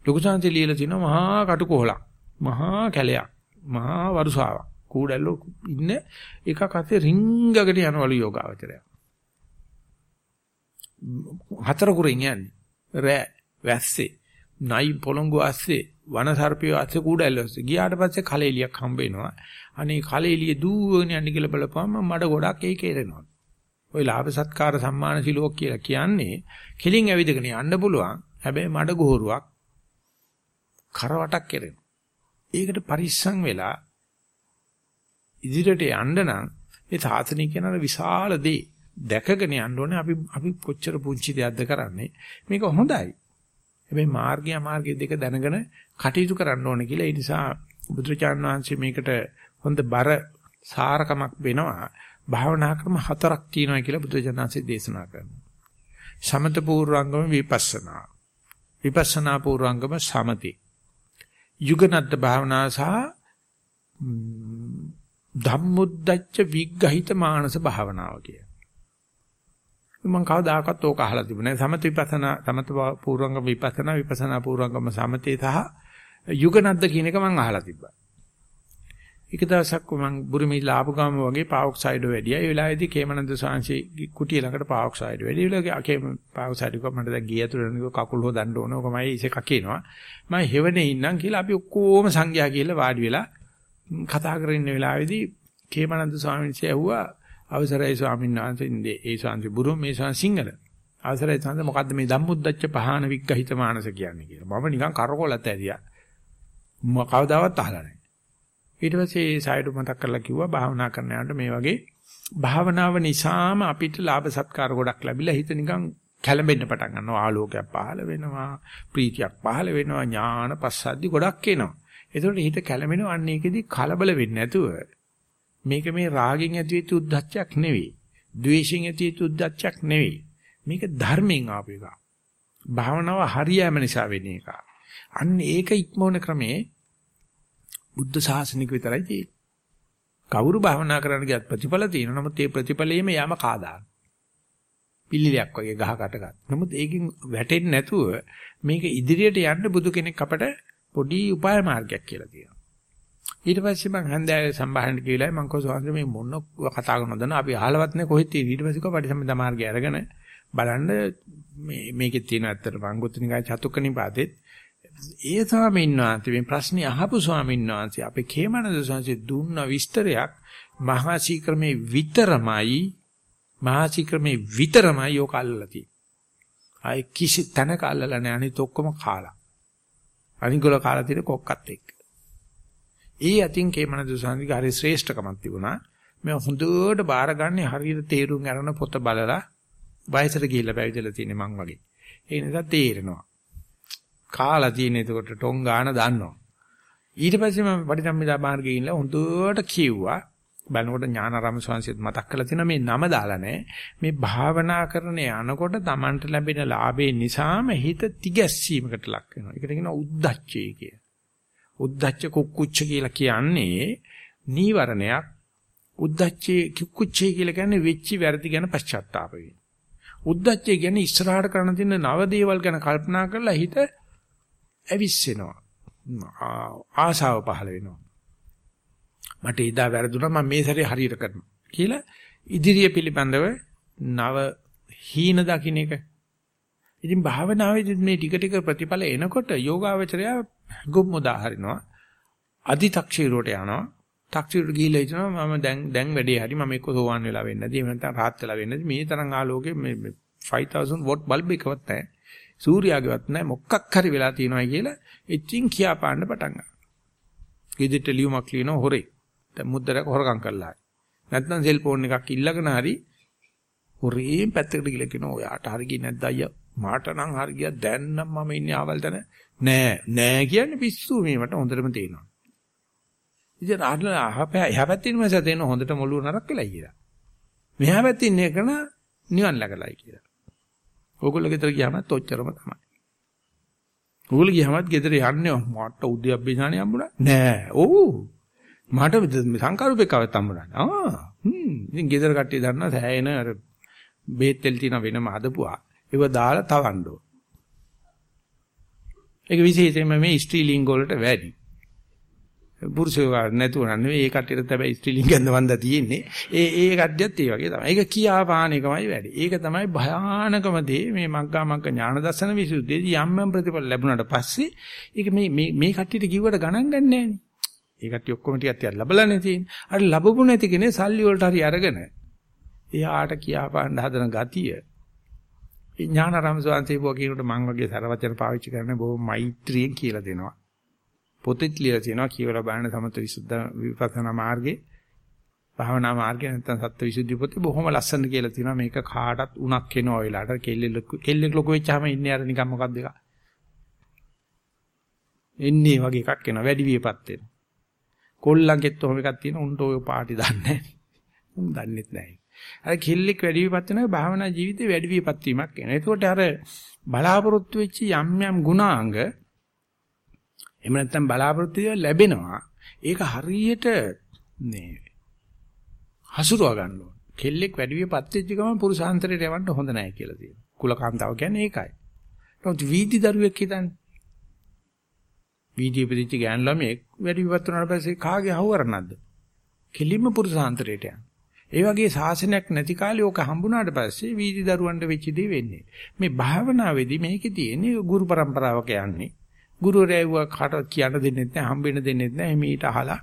ලොකු සංසය ලියලා තිනවා මහා කටුකොහලක්. මහා කැලයක්. මහා වරුසාවක්. කූඩැල්ලෝ ඉන්න එකක් අතේ රිංගකට යනවලු යෝගාවචරය. හතර කුරින් යන්නේ. රෑ වැස්සේ නයි පොළොංගු ඇස්සේ වනසර්පිය ඇස්සේ කූඩැල්ල ඇස්සේ ගියාට පස්සේ කලෙලියක් හම්බ වෙනවා. අනේ කලෙලිය දූවගෙන යන්න කියලා බලපුවම මඩ ගොඩක් ඒකේ එරෙනවා. ওই ලාභ සත්කාර සම්මාන සිලෝක කියලා කියන්නේ කෙලින් ඇවිදගෙන යන්න පුළුවන්. හැබැයි මඩ ගොහරුවක් කරවටක් කෙරෙනවා. ඒකට පරිස්සම් වෙලා ඉදිරියට යන්න නම් ඒ සාසනය කියන විශාල දේ දැකගෙන යන්න ඕනේ අපි අපි කොච්චර පුංචි දෙයක්ද කරන්නේ. මේක හොඳයි. හැබැයි මාර්ගය මාර්ගය දෙක දැනගෙන කටයුතු කරන්න ඕනේ කියලා ඒ නිසා බුදුරජාණන් වහන්සේ මේකට හොඳ බර සාරකමක් වෙනවා. භාවනා ක්‍රම හතරක් තියෙනවා කියලා බුදුරජාණන් වහන්සේ දේශනා කරනවා. සමත පූර්වංගම විපස්සනා. විපස්සනා පූර්වංගම සමති. යුගනද්ද භාවනා සහ ධම්මුද්දච්ච විග්ගහිත මානස භාවනාව කිය. මම කවදාකවත් ඕක අහලා තිබුණේ නැහැ. සමත විපස්සනා සමත පූර්වංගම විපස්සනා විපස්සනා පූර්වංගම සමතේ සහ යුගනද්ද කියන එක මම අහලා තිබ්බා. එක දවසක් මම බුරුමිලා ආපු ගාම වගේ පාවොක්සයිඩ් වැඩියා. ඒ වෙලාවේදී කේමනන්ද සාංශේ කුටිය ළඟට පාවොක්සයිඩ් වැඩි. ඒ වෙලාවේ කේම පාවොක්සයිඩ් එක මට දැන් ගිය ඇතුළේ කකුල් හොදන්න ඕන. ඔකමයි ඉසේ කකිනවා. මම හෙවනේ ඉන්නම් කියලා අපි ඔක්කොම සංඝයා කියලා වාඩි වෙලා කතා කරගෙන ඉන්න වෙලාවේදී කේමනන්ද ස්වාමීන් වහන්සේ ඇහුවා අවසරයි ස්වාමීන් වහන්සේ ඒ ස්වාමීන් බුරුම මේ ස්වාමීන් සිංහල. අවසරයි ස්වාමීන් මොකද්ද මේ ධම්මුද්දච්ච පහන විග්ගහිත මානස කියන්නේ කියලා. මම නිකන් කරකොලත් ඇරියා. මම කවදාවත් අහලා නැහැ. ඊට පස්සේ ඒ සයිඩ් මතක් කරලා කිව්වා භාවනා කරන යනකොට මේ වගේ භාවනාව නිසාම අපිට ලාභ සත්කාර ගොඩක් ලැබිලා හිත නිකන් කැළඹෙන්න පටන් ගන්නවා ආලෝකයක් පහළ වෙනවා ප්‍රීතියක් පහළ වෙනවා ඥාන පස්සද්ධි ගොඩක් එනවා ඒතකොට හිත කැළඹෙනවා අන්න ඒකෙදි කලබල වෙන්නේ නැතුව මේක මේ රාගෙන් ඇතිවෙච්ච උද්දච්චයක් නෙවෙයි ද්වේෂයෙන් ඇතිවෙච්ච උද්දච්චයක් නෙවෙයි මේක ධර්මයෙන් ආපු එක භාවනාව හරියෑම නිසා වෙන එක අන්න ඒක ඉක්මවන ක්‍රමේ බුද්ධ ශාසනික විතරයි තියෙන්නේ. කවුරු භාවනා කරන්න ගියත් ප්‍රතිඵල තියෙනවා. නමුත් ඒ ප්‍රතිඵලයේම යම කාදාන. පිල්ලිලයක් වගේ ගහකට ගන්න. නමුත් ඒකෙන් වැටෙන්නේ නැතුව මේක ඉදිරියට යන්න බුදු කෙනෙක් අපට පොඩි උපාය මාර්ගයක් කියලා තියෙනවා. ඊට පස්සේ මං හන්දෑවේ සම්භාහණය කියලා මං කොහොමද මේ මොන කතා කරනවද අපි අහලවත් නැහැ කොහෙද තියෙන්නේ ඊට පස්සේ කො පරිසම්පදා මාර්ගය අරගෙන බලන්න මේ මේකේ තියෙන ඇත්තට මංගුත්නිකයි චතුක්ක නිපාතෙත් ඒ ස්වාමීන් වහන්සේ මේ ප්‍රශ්නේ අහපු ස්වාමීන් වහන්සේ අපේ කේමනද සංසේ දුන්න විස්තරයක් මහා ශීක්‍රමේ විතරමයි මහා ශීක්‍රමේ විතරමයි යෝක අල්ලලා තියෙන්නේ. ආයි කිසි තැනක අල්ලලා නැහැ අනිත ඔක්කොම කාලා. අනිගොල කාලා තියෙන කොක්කත් එක්ක. ඒ අතින් කේමනද සංසික හරි ශ්‍රේෂ්ඨකමක් තිබුණා. මේ හොඳට බාරගන්නේ හරියට තේරුම් ගන්න පොත බලලා වයසට ගිහිල්ලා පැවිදිලා තියෙන මං වගේ. ඒ නිසා තේරෙනවා. කාලා තියෙන එතකොට ටොං ගාන දන්නවා. ඊට පස්සේ මම පරිසම්මිදා මාර්ගයේ ඉන්න හොඳට කිව්වා. බලනකොට ඥානාරාම ස්වාමීන් මතක් කරලා තියෙන මේ නම දාලා නැහැ. මේ භාවනා කරන යනකොට Tamanට ලැබෙන ලාභේ නිසාම හිත තිගැස්සීමකට ලක් වෙනවා. ඒකට කියනවා උද්දච්චය කිය. උද්දච්ච කුක්කුච්ච කියලා කියන්නේ නීවරණයක්. උද්දච්චේ කුක්කුච්චේ කියලා කියන්නේ වෙච්චි වැරදි ගැන පශ්චාත්තාප වීම. උද්දච්චය කියන්නේ ඉස්සරහට කරන තියෙන නව දේවල් ගැන කල්පනා කරලා හිත ඇවිස්සෙනවා. ආශාව පහළ වෙනවා. මට එදා වැරදුනා මම මේ සැරේ හරියට කරනවා කියලා ඉදිරිය පිළිබඳව නව හීන දකින්න එක. ඉතින් භාවනාවේදී මේ ටික ටික ප්‍රතිඵල එනකොට යෝගාවචරය ගොම් උදාහරිනවා. අදි탁ෂීරුවට යනවා. 탁ෂීරුට ගිහිල්ලා හිටනවා මම දැන් දැන් වැඩේ හරි මම එක්ක සෝවාන් වෙලා වෙන්නේ නැති. එහෙම නැත්නම් රාහත් වෙලා වෙන්නේ නැති. මේ තරම් ආලෝකේ මේ 5000 වොට් බල්බ් එකවත් නැහැ. සූර්යාගේවත් නැහැ මොකක් හරි වෙලා තියෙනවායි කියලා ඉතින් කියා පාන්න පටන් ගන්නවා. ගෙදෙට්ට ලියුමක් ලියන හොරේ. දැන් මුද්දරක හොරකම් කළා. නැත්නම් සෙල්ෆෝන් එකක් ඉල්ලගෙන හරි හොරේන් පැත්තකට ගිහලා කියනවා ඔයාට හරි ගියේ නැද්ද අයියා? මාට නම් හරි ගියා දැන් නම් මම ඉන්නේ ආවල් තැන. නෑ නෑ කියන්නේ පිස්සු මේ මට හොඳටම තේරෙනවා. ඉතින් ආඩල අහපෑ එහා පැත්තේ ඉන්න මැස තේන හොඳට මොළුව නරක් වෙලා කියලා. මෙහා පැත්තේ ඉන්න එකන නිවන් ළඟලයි කියලා. ඕගොල්ලෝ ගෙදර ගියාමත් ඔච්චරම තමයි. ඕගොල්ලෝ ගියාමත් ගෙදර යන්නේ මට උදේ අභිඥානිය හම්බුණා නෑ. ඔව්. මට සංකාරූපේකවත් හම්බුණා. ආ. හ්ම්. ඉතින් ගෙදර කට්ටිය දන්නා සෑයෙන අර බේත් තෙල් තියෙන වෙනම හදපුවා. ඒව දාලා තවන්න ඕන. ඒක විශේෂයෙන්ම මේ ස්ත්‍රී ලිංග වලට වැඩි. පුරුෂයෝ නැතුව නෙවෙයි ඒ කට්ටියට තමයි ස්ත්‍රීලිංග ගන්නවන්ද තියෙන්නේ. ඒ ඒ කට්ටියත් ඒ වගේ තමයි. ඒක කියා පාන එකමයි වැඩි. ඒක තමයි භයානකම දේ මේ මග්ගා මග්ග ඥාන දර්ශන විසුද්ධියේදී යම් යම් ප්‍රතිඵල ලැබුණාට පස්සේ ඒක මේ මේ මේ කට්ටියට කිව්වට ගණන් ගන්නෑ නේ. ඒ කට්ටිය ඔක්කොම ටිකක් තියලා ලබලානේ තියෙන්නේ. අර ලැබපු නැති කෙනේ සල්ලි වලට හරි අරගෙන එයාට කියා පාන්න හදන ගතිය. ඥානාරාම ස්වාමීන් වහන්සේ කියනකොට මම වගේ සරවචන පාවිච්චි කරන්නේ බොහොම මෛත්‍රියෙන් කියලා දෙනවා. පොතේ ලියලා තියෙනවා කියවලා බලන්න සමත විසුද්ධ විපස්සනා මාර්ගේ භාවනා මාර්ගය නැත්නම් සත්‍යවිසුද්ධි පොතේ බොහොම ලස්සන කියලා තියෙනවා. මේක කාටත් උණක් එනවා වෙලාවට. කෙල්ලෙක් කෙල්ලෙක් ලොකු වෙච්චාම ඉන්නේ අර නිකන් මොකක්ද එක එන්නේ වගේ එකක් එනවා වැඩි වියපත් වෙනවා. කොල්ලන්ගෙත් ඔහොම එකක් තියෙන උන්ට ඔය පාටි දන්නේ උන් දන්නෙත් නැහැ අර කෙල්ලෙක් වැඩි වියපත් වෙනවා භාවනා ජීවිතේ වැඩි වියපත් වීමක් වෙනවා ඒකෝට අර බලාපොරොත්තු වෙච්ච යම් යම් ගුණාංග එහෙම නැත්නම් බලාපොරොත්තු ලැබෙනවා ඒක හරියට මේ හසුරුවා ගන්න ඕන. කෙල්ලෙක් වැඩි වියපත් වෙච්ච ගමන් පුරුෂාන්තරයට යවන්න හොඳ නැහැ කියලා තියෙනවා. කුලකාන්තාව කියන්නේ ඒකයි. නමුත් වීදි දරුවෙක් හිතන්නේ. වීදී පිළිච්ච ගෑන් ළමයෙක් වැඩි විපත් වුණාට පස්සේ කාගේ අහුවරණක්ද? කෙලින්ම පුරුෂාන්තරයට යන. ඒ වගේ සාසනයක් නැති කාලේ ඕක හම්බුණාට පස්සේ වීදි දරුවන්ට වෙච්ච දේ වෙන්නේ. මේ භාවනාවේදී මේකේ තියෙන්නේ ගුරු પરම්පරාවක යන්නේ. ගුරුරැව්වා කාට කියන්න දෙන්නෙත් නැහැ, හම්බෙන්න දෙන්නෙත් නැහැ. මේට අහලා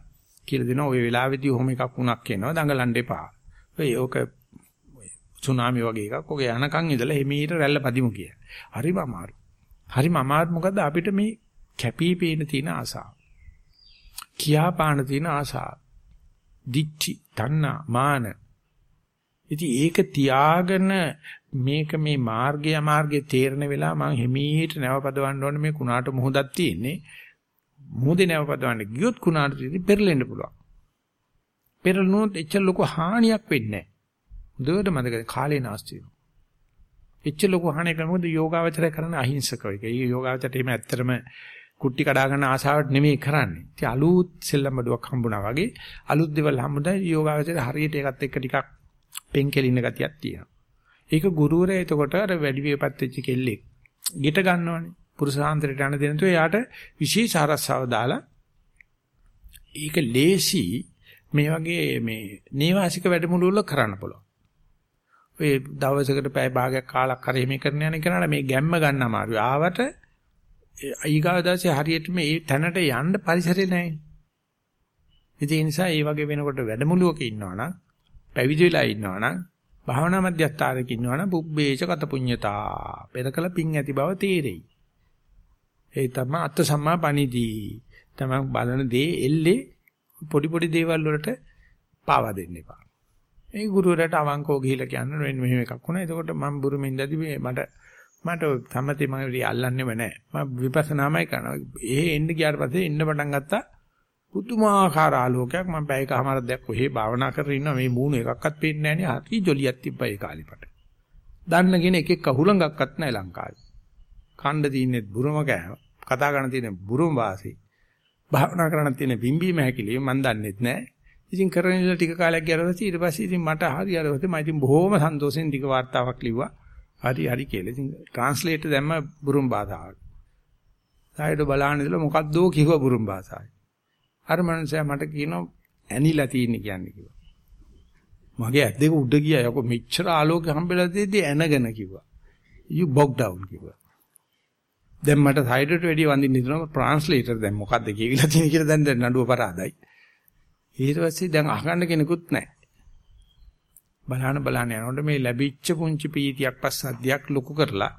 කියලා දෙනවා. ওই වෙලාවේදී ඔහොම එකක් වුණක් එනවා. දඟලන්න එපා. ඔය ඕක සුනාමි වගේ එකක්. ඔක යනකම් ඉඳලා හිමීට රැල්ල පදිමු කිය. හරිම අමාරු. හරිම අමාරු මොකද අපිට මේ කැපී පේන තියෙන ආසාව. කියා පාන තියෙන ආසාව. දිච්චි, තණ්හා, මාන. ඉතින් ඒක තියාගෙන මේක මේ මාර්ගය අමාර්ගයේ තේරෙන වෙලාව මම හිමීට නැවපදවන්න ඕනේ මේ කුණාට මොහොතක් තියෙන්නේ. මොහොතේ නැවපදවන්න ගියොත් කුණාට තියෙදි පෙරලෙන්න පුළුවන්. පෙරළුනොත් එච්චර ලොකු හානියක් වෙන්නේ නැහැ. හොඳට මතක කාලේ නාස්ති වෙනවා. එච්චර ලොකු හානියක් මොකද යෝගාවචරය කරන අහිංසකව එක. ඒ යෝගාවචරයට එහෙම ඇත්තටම කුට්ටි කඩා ගන්න ආසාවට නෙමෙයි කරන්නේ. ඉතින් අලුත් සෙල්ලම් බඩුවක් හම්බුණා වගේ අලුත් දේවල් හම්බුනා යෝගාවචරය හරියට ඒකත් එක්ක ටිකක් පෙන්කෙලින්න ගතියක් තියෙනවා. ඒක ගුරුවරයා එතකොට අර වැඩි වියපත් වෙච්ච කෙල්ලෙක් ගෙට ගන්නවනේ. පුරුෂාන්තරයට යන දෙනතෝ එයාට විශේෂ ආරස්සාව දාලා ඒක ලේසි මේ වගේ මේ නේවාසික වැඩමුළු වල කරන්න පුළුවන්. ඔය දවසකට පැය භාගයක් කාලක් කරේ මේ කරන යන කෙනාට මේ ගැම්ම ගන්න අමාරුයි. ආවට ඊගාව දාසේ හරියට මේ තැනට යන්න පරිසරේ නැහැ. ඒ නිසා ඒ වගේ වෙනකොට වැඩමුළුවක ඉන්නවනම් පැවිදි වෙලා ඉන්නවනම් භාවනා මධ්‍යස්ථානක ඉන්නවනම් පුබ්බේච කත පුඤ්ඤතා පෙරකල පිං ඇති බව තේරෙයි. ඒ තමයි අත්ත සම්මා පණිදී. තමයි බලන දේ එල්ලේ පොඩි පොඩි දේවල් වලට පාවා දෙන්න එපා. ඒ ගුරුවරයාට අවංකව ගිහිල්ලා කියන්න වෙන මෙහෙම එකක් වුණා. එතකොට මම බුරුමින් ඉඳදී මේ මට මට සම්මතේ මම ඉතින් අල්ලන්නේම නැහැ. මම විපස්සනාමයි කරනවා. එහෙ එන්න ගියාට පස්සේ එන්න පටන් ගත්තා. පුදුමාකාර ආලෝකයක් මම පැයකමාර දැක්ක. ඔහේ භාවනා කරගෙන ඉන්නවා මේ මූණ එකක්වත් පේන්නේ නැහැ නේ. හරි ජොලියක් තිබ්බා ඒ කාලෙපට. දන්න කෙනෙක් එකෙක් කහුලඟක්වත් නැහැ ලංකාවේ. කණ්ඩ තින්නේ බුරම කෑව. කතා කරන තියෙන බුරුම වාසී. භාවනා කරන තියෙන බිම්බීම හැකිලි මම දන්නෙත් නැහැ. ඉතින් කරගෙන ඉඳලා ටික කාලයක් ගියාට පස්සේ ඊට පස්සේ ඉතින් මට හරි අරවතේ මම ඉතින් බොහොම සන්තෝෂෙන් ටික වார்த்தාවක් ලිව්වා. හරි හරි කියලා. ඉතින් ට්‍රාන්ස්ලේටර් දැම්ම බුරුම් භාෂාවට. සායඩ බලන්න ඉඳලා මොකද්දෝ කිව්වා බුරුම් භාෂාවේ. අර මනුස්සයා මට කියනවා ඇනිලා තියෙන්නේ කියන්නේ කිව්වා. මගේ ඇස් දෙක උඩ ගියා. යකෝ මෙච්චර ආලෝකය හම්බෙලා දෙද්දි ඇනගෙන කිව්වා. you bog down කිව්වා. දැන් මට සයිඩට වැඩි වඳින්න හිතනවා ට්‍රාන්ස්ලේටර් දැන් මොකද්ද කියවිලා තියෙන කියලා දැන් දැන් නඩුව පරාදයි. ඊට පස්සේ දැන් අහගන්න කෙනෙකුත් නැහැ. බලහන බලහන යනකොට මේ ලැබිච්ච පුංචි පීතියක් පස්සද්ධියක් ලොකු කරලා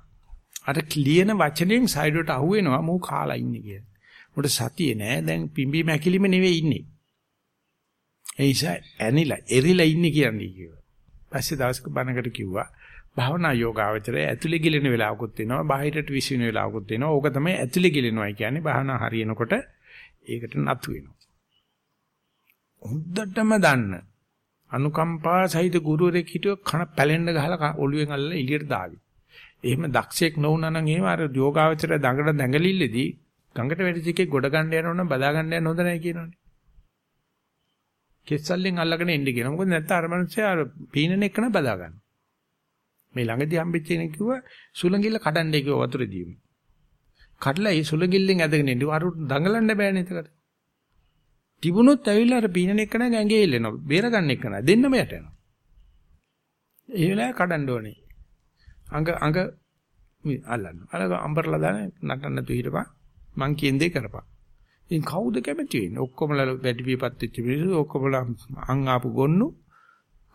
අර ක්ලියන වචනෙන් සයිඩට අහුවෙනවා මෝ කාලා ඉන්නේ කියලා. උඩ සතිය නෑ දැන් පිම්බි මැකිලිම නෙවෙයි ඉන්නේ. ඒ නිසා ඇනිලා එරිලා ඉන්නේ කියන්නේ කිව්වා. පස්සේ දවසක බණකට කිව්වා භාවනා යෝගාවචරය ඇතුලේ ගිලෙන වෙලාවකුත් වෙනවා බාහිරට විසින වෙලාවකුත් වෙනවා ඕක තමයි ඇතුලේ ගිලෙනවා කියන්නේ භාවනා හරියනකොට ඒකට නතු වෙනවා හොඳටම දන්න අනුකම්පා සහිත ගුරුවරයෙක් හිටියොත් කන පැලෙන්න ගහලා ඔළුවෙන් අල්ලලා එළියට දාවි. එහෙම දක්ෂයෙක් නොවුනා නම් එහෙම අර යෝගාවචරය දඟට දැඟලිල්ලේදී ගඟට වැටිච්ච එකේ ගොඩ ගන්න යනවනම් බදා ගන්න යන හොඳ නැහැ කියනවනේ. කෙස්සල්ලෙන් අල්ලගෙන එන්න කියනවා. මොකද නැත්නම් අර මනුස්සයා අර පීනන එකන බදා ගන්න. මේ ළඟදී හම්බෙච්ච කෙනෙක් කිව්වා සුලංගිල්ල කඩන්නේ කිව්වා වතුරේදීම. කඩලා ඒ සුලංගිල්ලෙන් ඇදගෙන ඉඳි අර දඟලන්න බෑනේ එතකට. තිබුණොත් ඇවිල්ලා අර පීනන එක නෑ ඇඟේ එල්ලෙනවා. බේර ගන්න එක නෑ. දෙන්නම යට යනවා. ඒ වෙලාවේ කඩන්න ඕනේ. අඟ අඟ අල්ලන්න. අර අම්බරලා දාන නටන්න තු හිටපන්. මං කියන දේ කරපන්. ඉතින් කවුද කැමති වෙන්නේ? ඔක්කොමලා වැඩි විපත් වෙච්ච මිනිස්සු ඔක්කොමලා අං ආපු ගොන්නු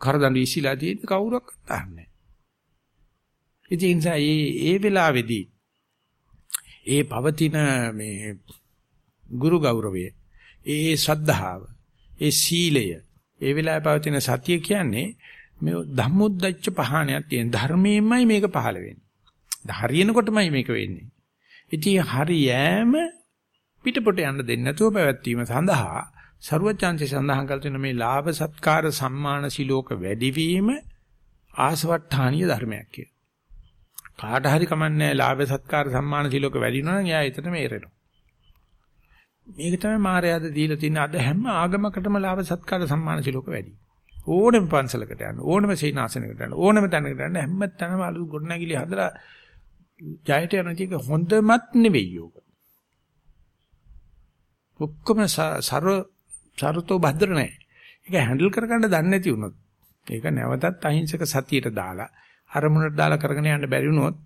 කරදඬු ඉසිලා තියෙන කවුරක්වත් අහන්නේ ඉතින් ඒ නිසා මේ ඒ වෙලාවේදී ඒ පවතින මේ ගුරු ගෞරවය, ඒ ශ්‍රද්ධාව, ඒ සීලය, ඒ වෙලාවේ පවතින සතිය කියන්නේ මේ ධම්මොද්දච්ච පහණයක් තියෙන ධර්මයෙන්මයි මේක පහළ වෙන්නේ. හරියනකොටමයි මේක වෙන්නේ. ඉතින් හරියෑම පිටපොට යන්න දෙන්නේ නැතුව පැවැත්වීම සඳහා ਸਰුවචාන්සේ සඳහන් කළ තියෙන මේ ලාභ සත්කාර සම්මාන සිලෝක වැඩිවීම ආසවට්ටානීය ධර්මයක් කියලා. කාට හරි කමන්නේ ලාභ සත්කාර සම්මාන සිලෝක වැඩි වෙනවා නම් එයා එතනම එරෙනවා. මේක තමයි මායяද දීලා තියෙන අද හැම ආගමකටම ලාභ සත්කාර සම්මාන සිලෝක වැඩි. ඕනෙම පන්සලකට යන්න ඕනෙම සීනාසනකට යන්න ඕනෙම තැනකට යන්න හැම තැනම අලු ගොඩනැගිලි හදලා ජයට යන ටික හොඳමත් නෙවෙයි යෝග. ඔක්කොම සර්ව සරුතෝ භද්‍ර නැහැ. ඒක හැන්ඩල් කරගන්න දන්නේ නැති වුණොත් ඒක නැවතත් අහිංසක සතියට දාලා අරමුණට දාලා කරගෙන යන්න බැරි වුණොත්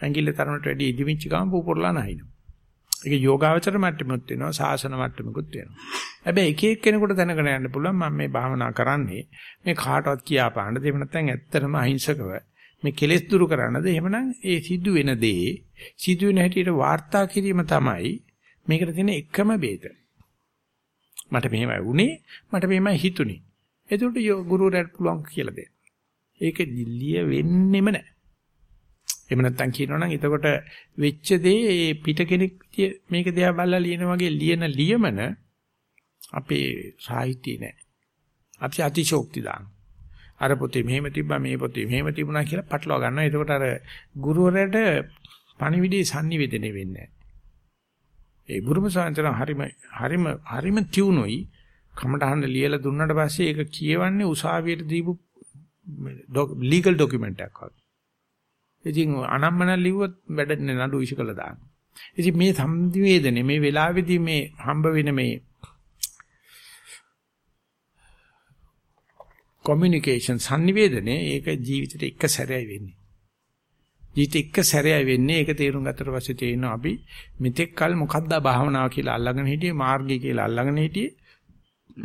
ඇඟිල්ල තරමට වැඩි ඉදිමිච්ච ගමන් පූපොරලා නැහිනවා. ඒක යෝගාවචර මට්ටමෙත් වෙනවා සාසන මට්ටමෙකුත් වෙනවා. හැබැයි එක එක කෙනෙකුට දැනගෙන යන්න පුළුවන් මම මේ භාවනා කරන්නේ මේ කාටවත් කියාපාන්න දෙව නැත්නම් ඇත්තටම අහිංසකව මේ කෙලෙස් දුරු කරන්නද එහෙමනම් ඒ සිදු වෙන දේ සිදු වෙන හැටියට වාර්තා කිරීම තමයි මේකට තියෙන එකම බේත. මට මෙහෙමයි වුනේ මට මෙහෙමයි හිතුනේ. එතකොට ගුරුවරයාට පුළුවන් කියලා දෙන්න. ඒක දිල්ලිය වෙන්නෙම නැහැ. එහෙම නැත්නම් කියනවනම් එතකොට වෙච්ච දේ පිට කෙනෙක් මේක දිහා බලලා ලියන වගේ ලියන ලියමන අපේ සාහිත්‍යය නෑ. අපි අතිශෝක්ති දාන. අර පොතේ මෙහෙම තිබ්බා මේ පොතේ මෙහෙම තිබුණා කියලා පටලවා ගන්නවා. එතකොට අර ගුරුවරයාට පණිවිඩේ sannivedana වෙන්නේ නෑ. ඒ බුරුම සාන්තන හරිම හරිම හරිම ටියුනොයි කමටහන ලියලා දුන්නාට පස්සේ ඒක කියවන්නේ උසාවියට දීපු ලීගල් ડોකියුමන්ට් එකක් වගේ. ඉතින් අනම්මන ලිව්වොත් වැඩන්නේ නඩු ඉෂ කළා දාන්න. ඉතින් මේ සම්දිවේදනේ මේ වෙලාවේදී මේ හම්බ වෙන මේ කොමියුනිකේෂන් sannivedane ඒක ජීවිතේට එක සැරයයි වෙන්නේ. ජීවිත එක සැරයයි වෙන්නේ ඒක තේරුම් ගත්තට පස්සේ තේරෙනවා අපි මෙතෙක් කල මොකද්ද භාවනාව කියලා අල්ලගෙන හිටියේ මාර්ගය කියලා අල්ලගෙන හිටියේ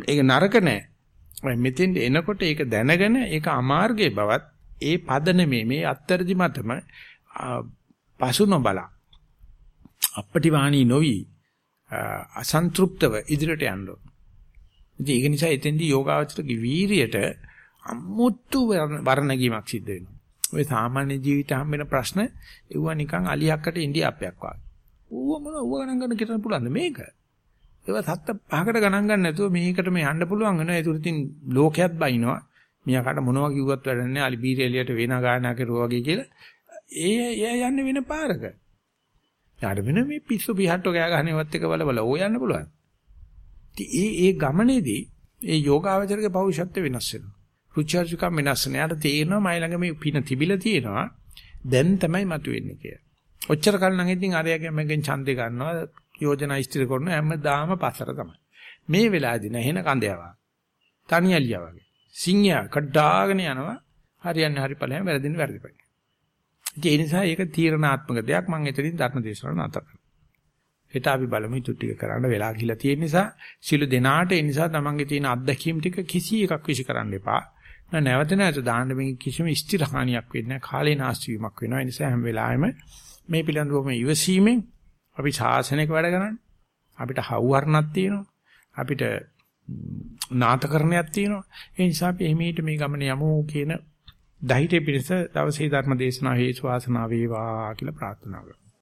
ඒක නරක නෑ මෙතෙන් එනකොට ඒක දැනගෙන ඒක අමාර්ගයේ බවත් ඒ පදනමේ මේ අත්තරදි මතම පසු නොබලා අපටිවාණී නොවි අසන්තෘප්තව ඉදිරියට යන්න ඕන. ඉතින් ඒක නිසා එතෙන්දී යෝගාවචරගේ වීරියට අමුතු වර්ණගීමක් සිද්ධ වෙනවා. ඔය සාමාන්‍ය ජීවිත හම්බෙන ප්‍රශ්න ඒවා නිකන් අලියක්කට ඉන්දියාප්පයක් වගේ. ඌව මොන ඌව ගණන් ගන්න කියලා පුළුවන්ද මේක? ඒවා සත්ත පහකට ගණන් ගන්න නැතුව මේකට මේ යන්න පුළුවන් වෙනවා. ඒක උතින් ලෝකයක් බයිනවා. මියාකට මොනවා කිව්වත් වැඩන්නේ අලි බීර එළියට වෙන ගානක් කරුවා වගේ කියලා. ඒ එයා යන්නේ වෙන පාරක. යාට වෙන මේ පිස්සු පිහට්ටෝ ගෑ ගන්නවත් එක බල බල ඕ යන්න පුළුවන්. ඉතින් ඒ ඒ ගමනේදී ඒ යෝගාවචරගේ පෞරුෂත්ව වෙනස් වෙනවා. රුචර්ජුකම් වෙනස් වෙනවා. යාට තේරෙනවා මයි ළඟ මේ පින තිබිලා තියෙනවා. දැන් තමයි මතුවෙන්නේ කියලා. ඔච්චර කල් නම් ඉතින් අරයාගේ මගෙන් ඡන්දේ ගන්නවා යෝජනා ඉස්තිර කරනවා හැමදාම පස්සර තමයි. මේ වෙලාවේදී නැහෙන කන්දේවා. තනියලියා වගේ. සිංහයා කඩාගෙන යනවා හරියන්නේ හරි ඵලයන් වැරදින්නේ වැරදි ඵලයන්. ඒ නිසා ඒක තීරණාත්මක දෙයක් මම එතනින් ධර්ම දේශනාව නතර කරනවා. හෙට අපි බලමු ඊට ටික කරන්න වෙලා ගිහිලා තියෙන නිසා සිළු දෙනාට ඒ නිසා තමන්ගේ තියෙන අත්දැකීම් ටික කිසි එකක් විශ්ි කරන්න එපා. නැවත නැවත දාන්න මේ කිසිම ස්ථිර හානියක් වෙන්නේ නැහැ. කාලේ නාස්ති වීමක් වෙනවා. ඒ නිසා හැම වෙලාවෙම මේ පිළිබඳව ඉවසීමෙන් අපි ශාසනයක වැඩ කරන්නේ. අපිට හවුහරණක් තියෙනවා. අපිට නාටකරණයක් තියෙනවා. ඒ නිසා අපි එහිමීට මේ ගමන යමු කියන ධෛර්ය පිණිස දවසේ ධර්ම දේශනාව හේතු වාසනා වේවා කියලා ප්‍රාර්ථනා කරනවා.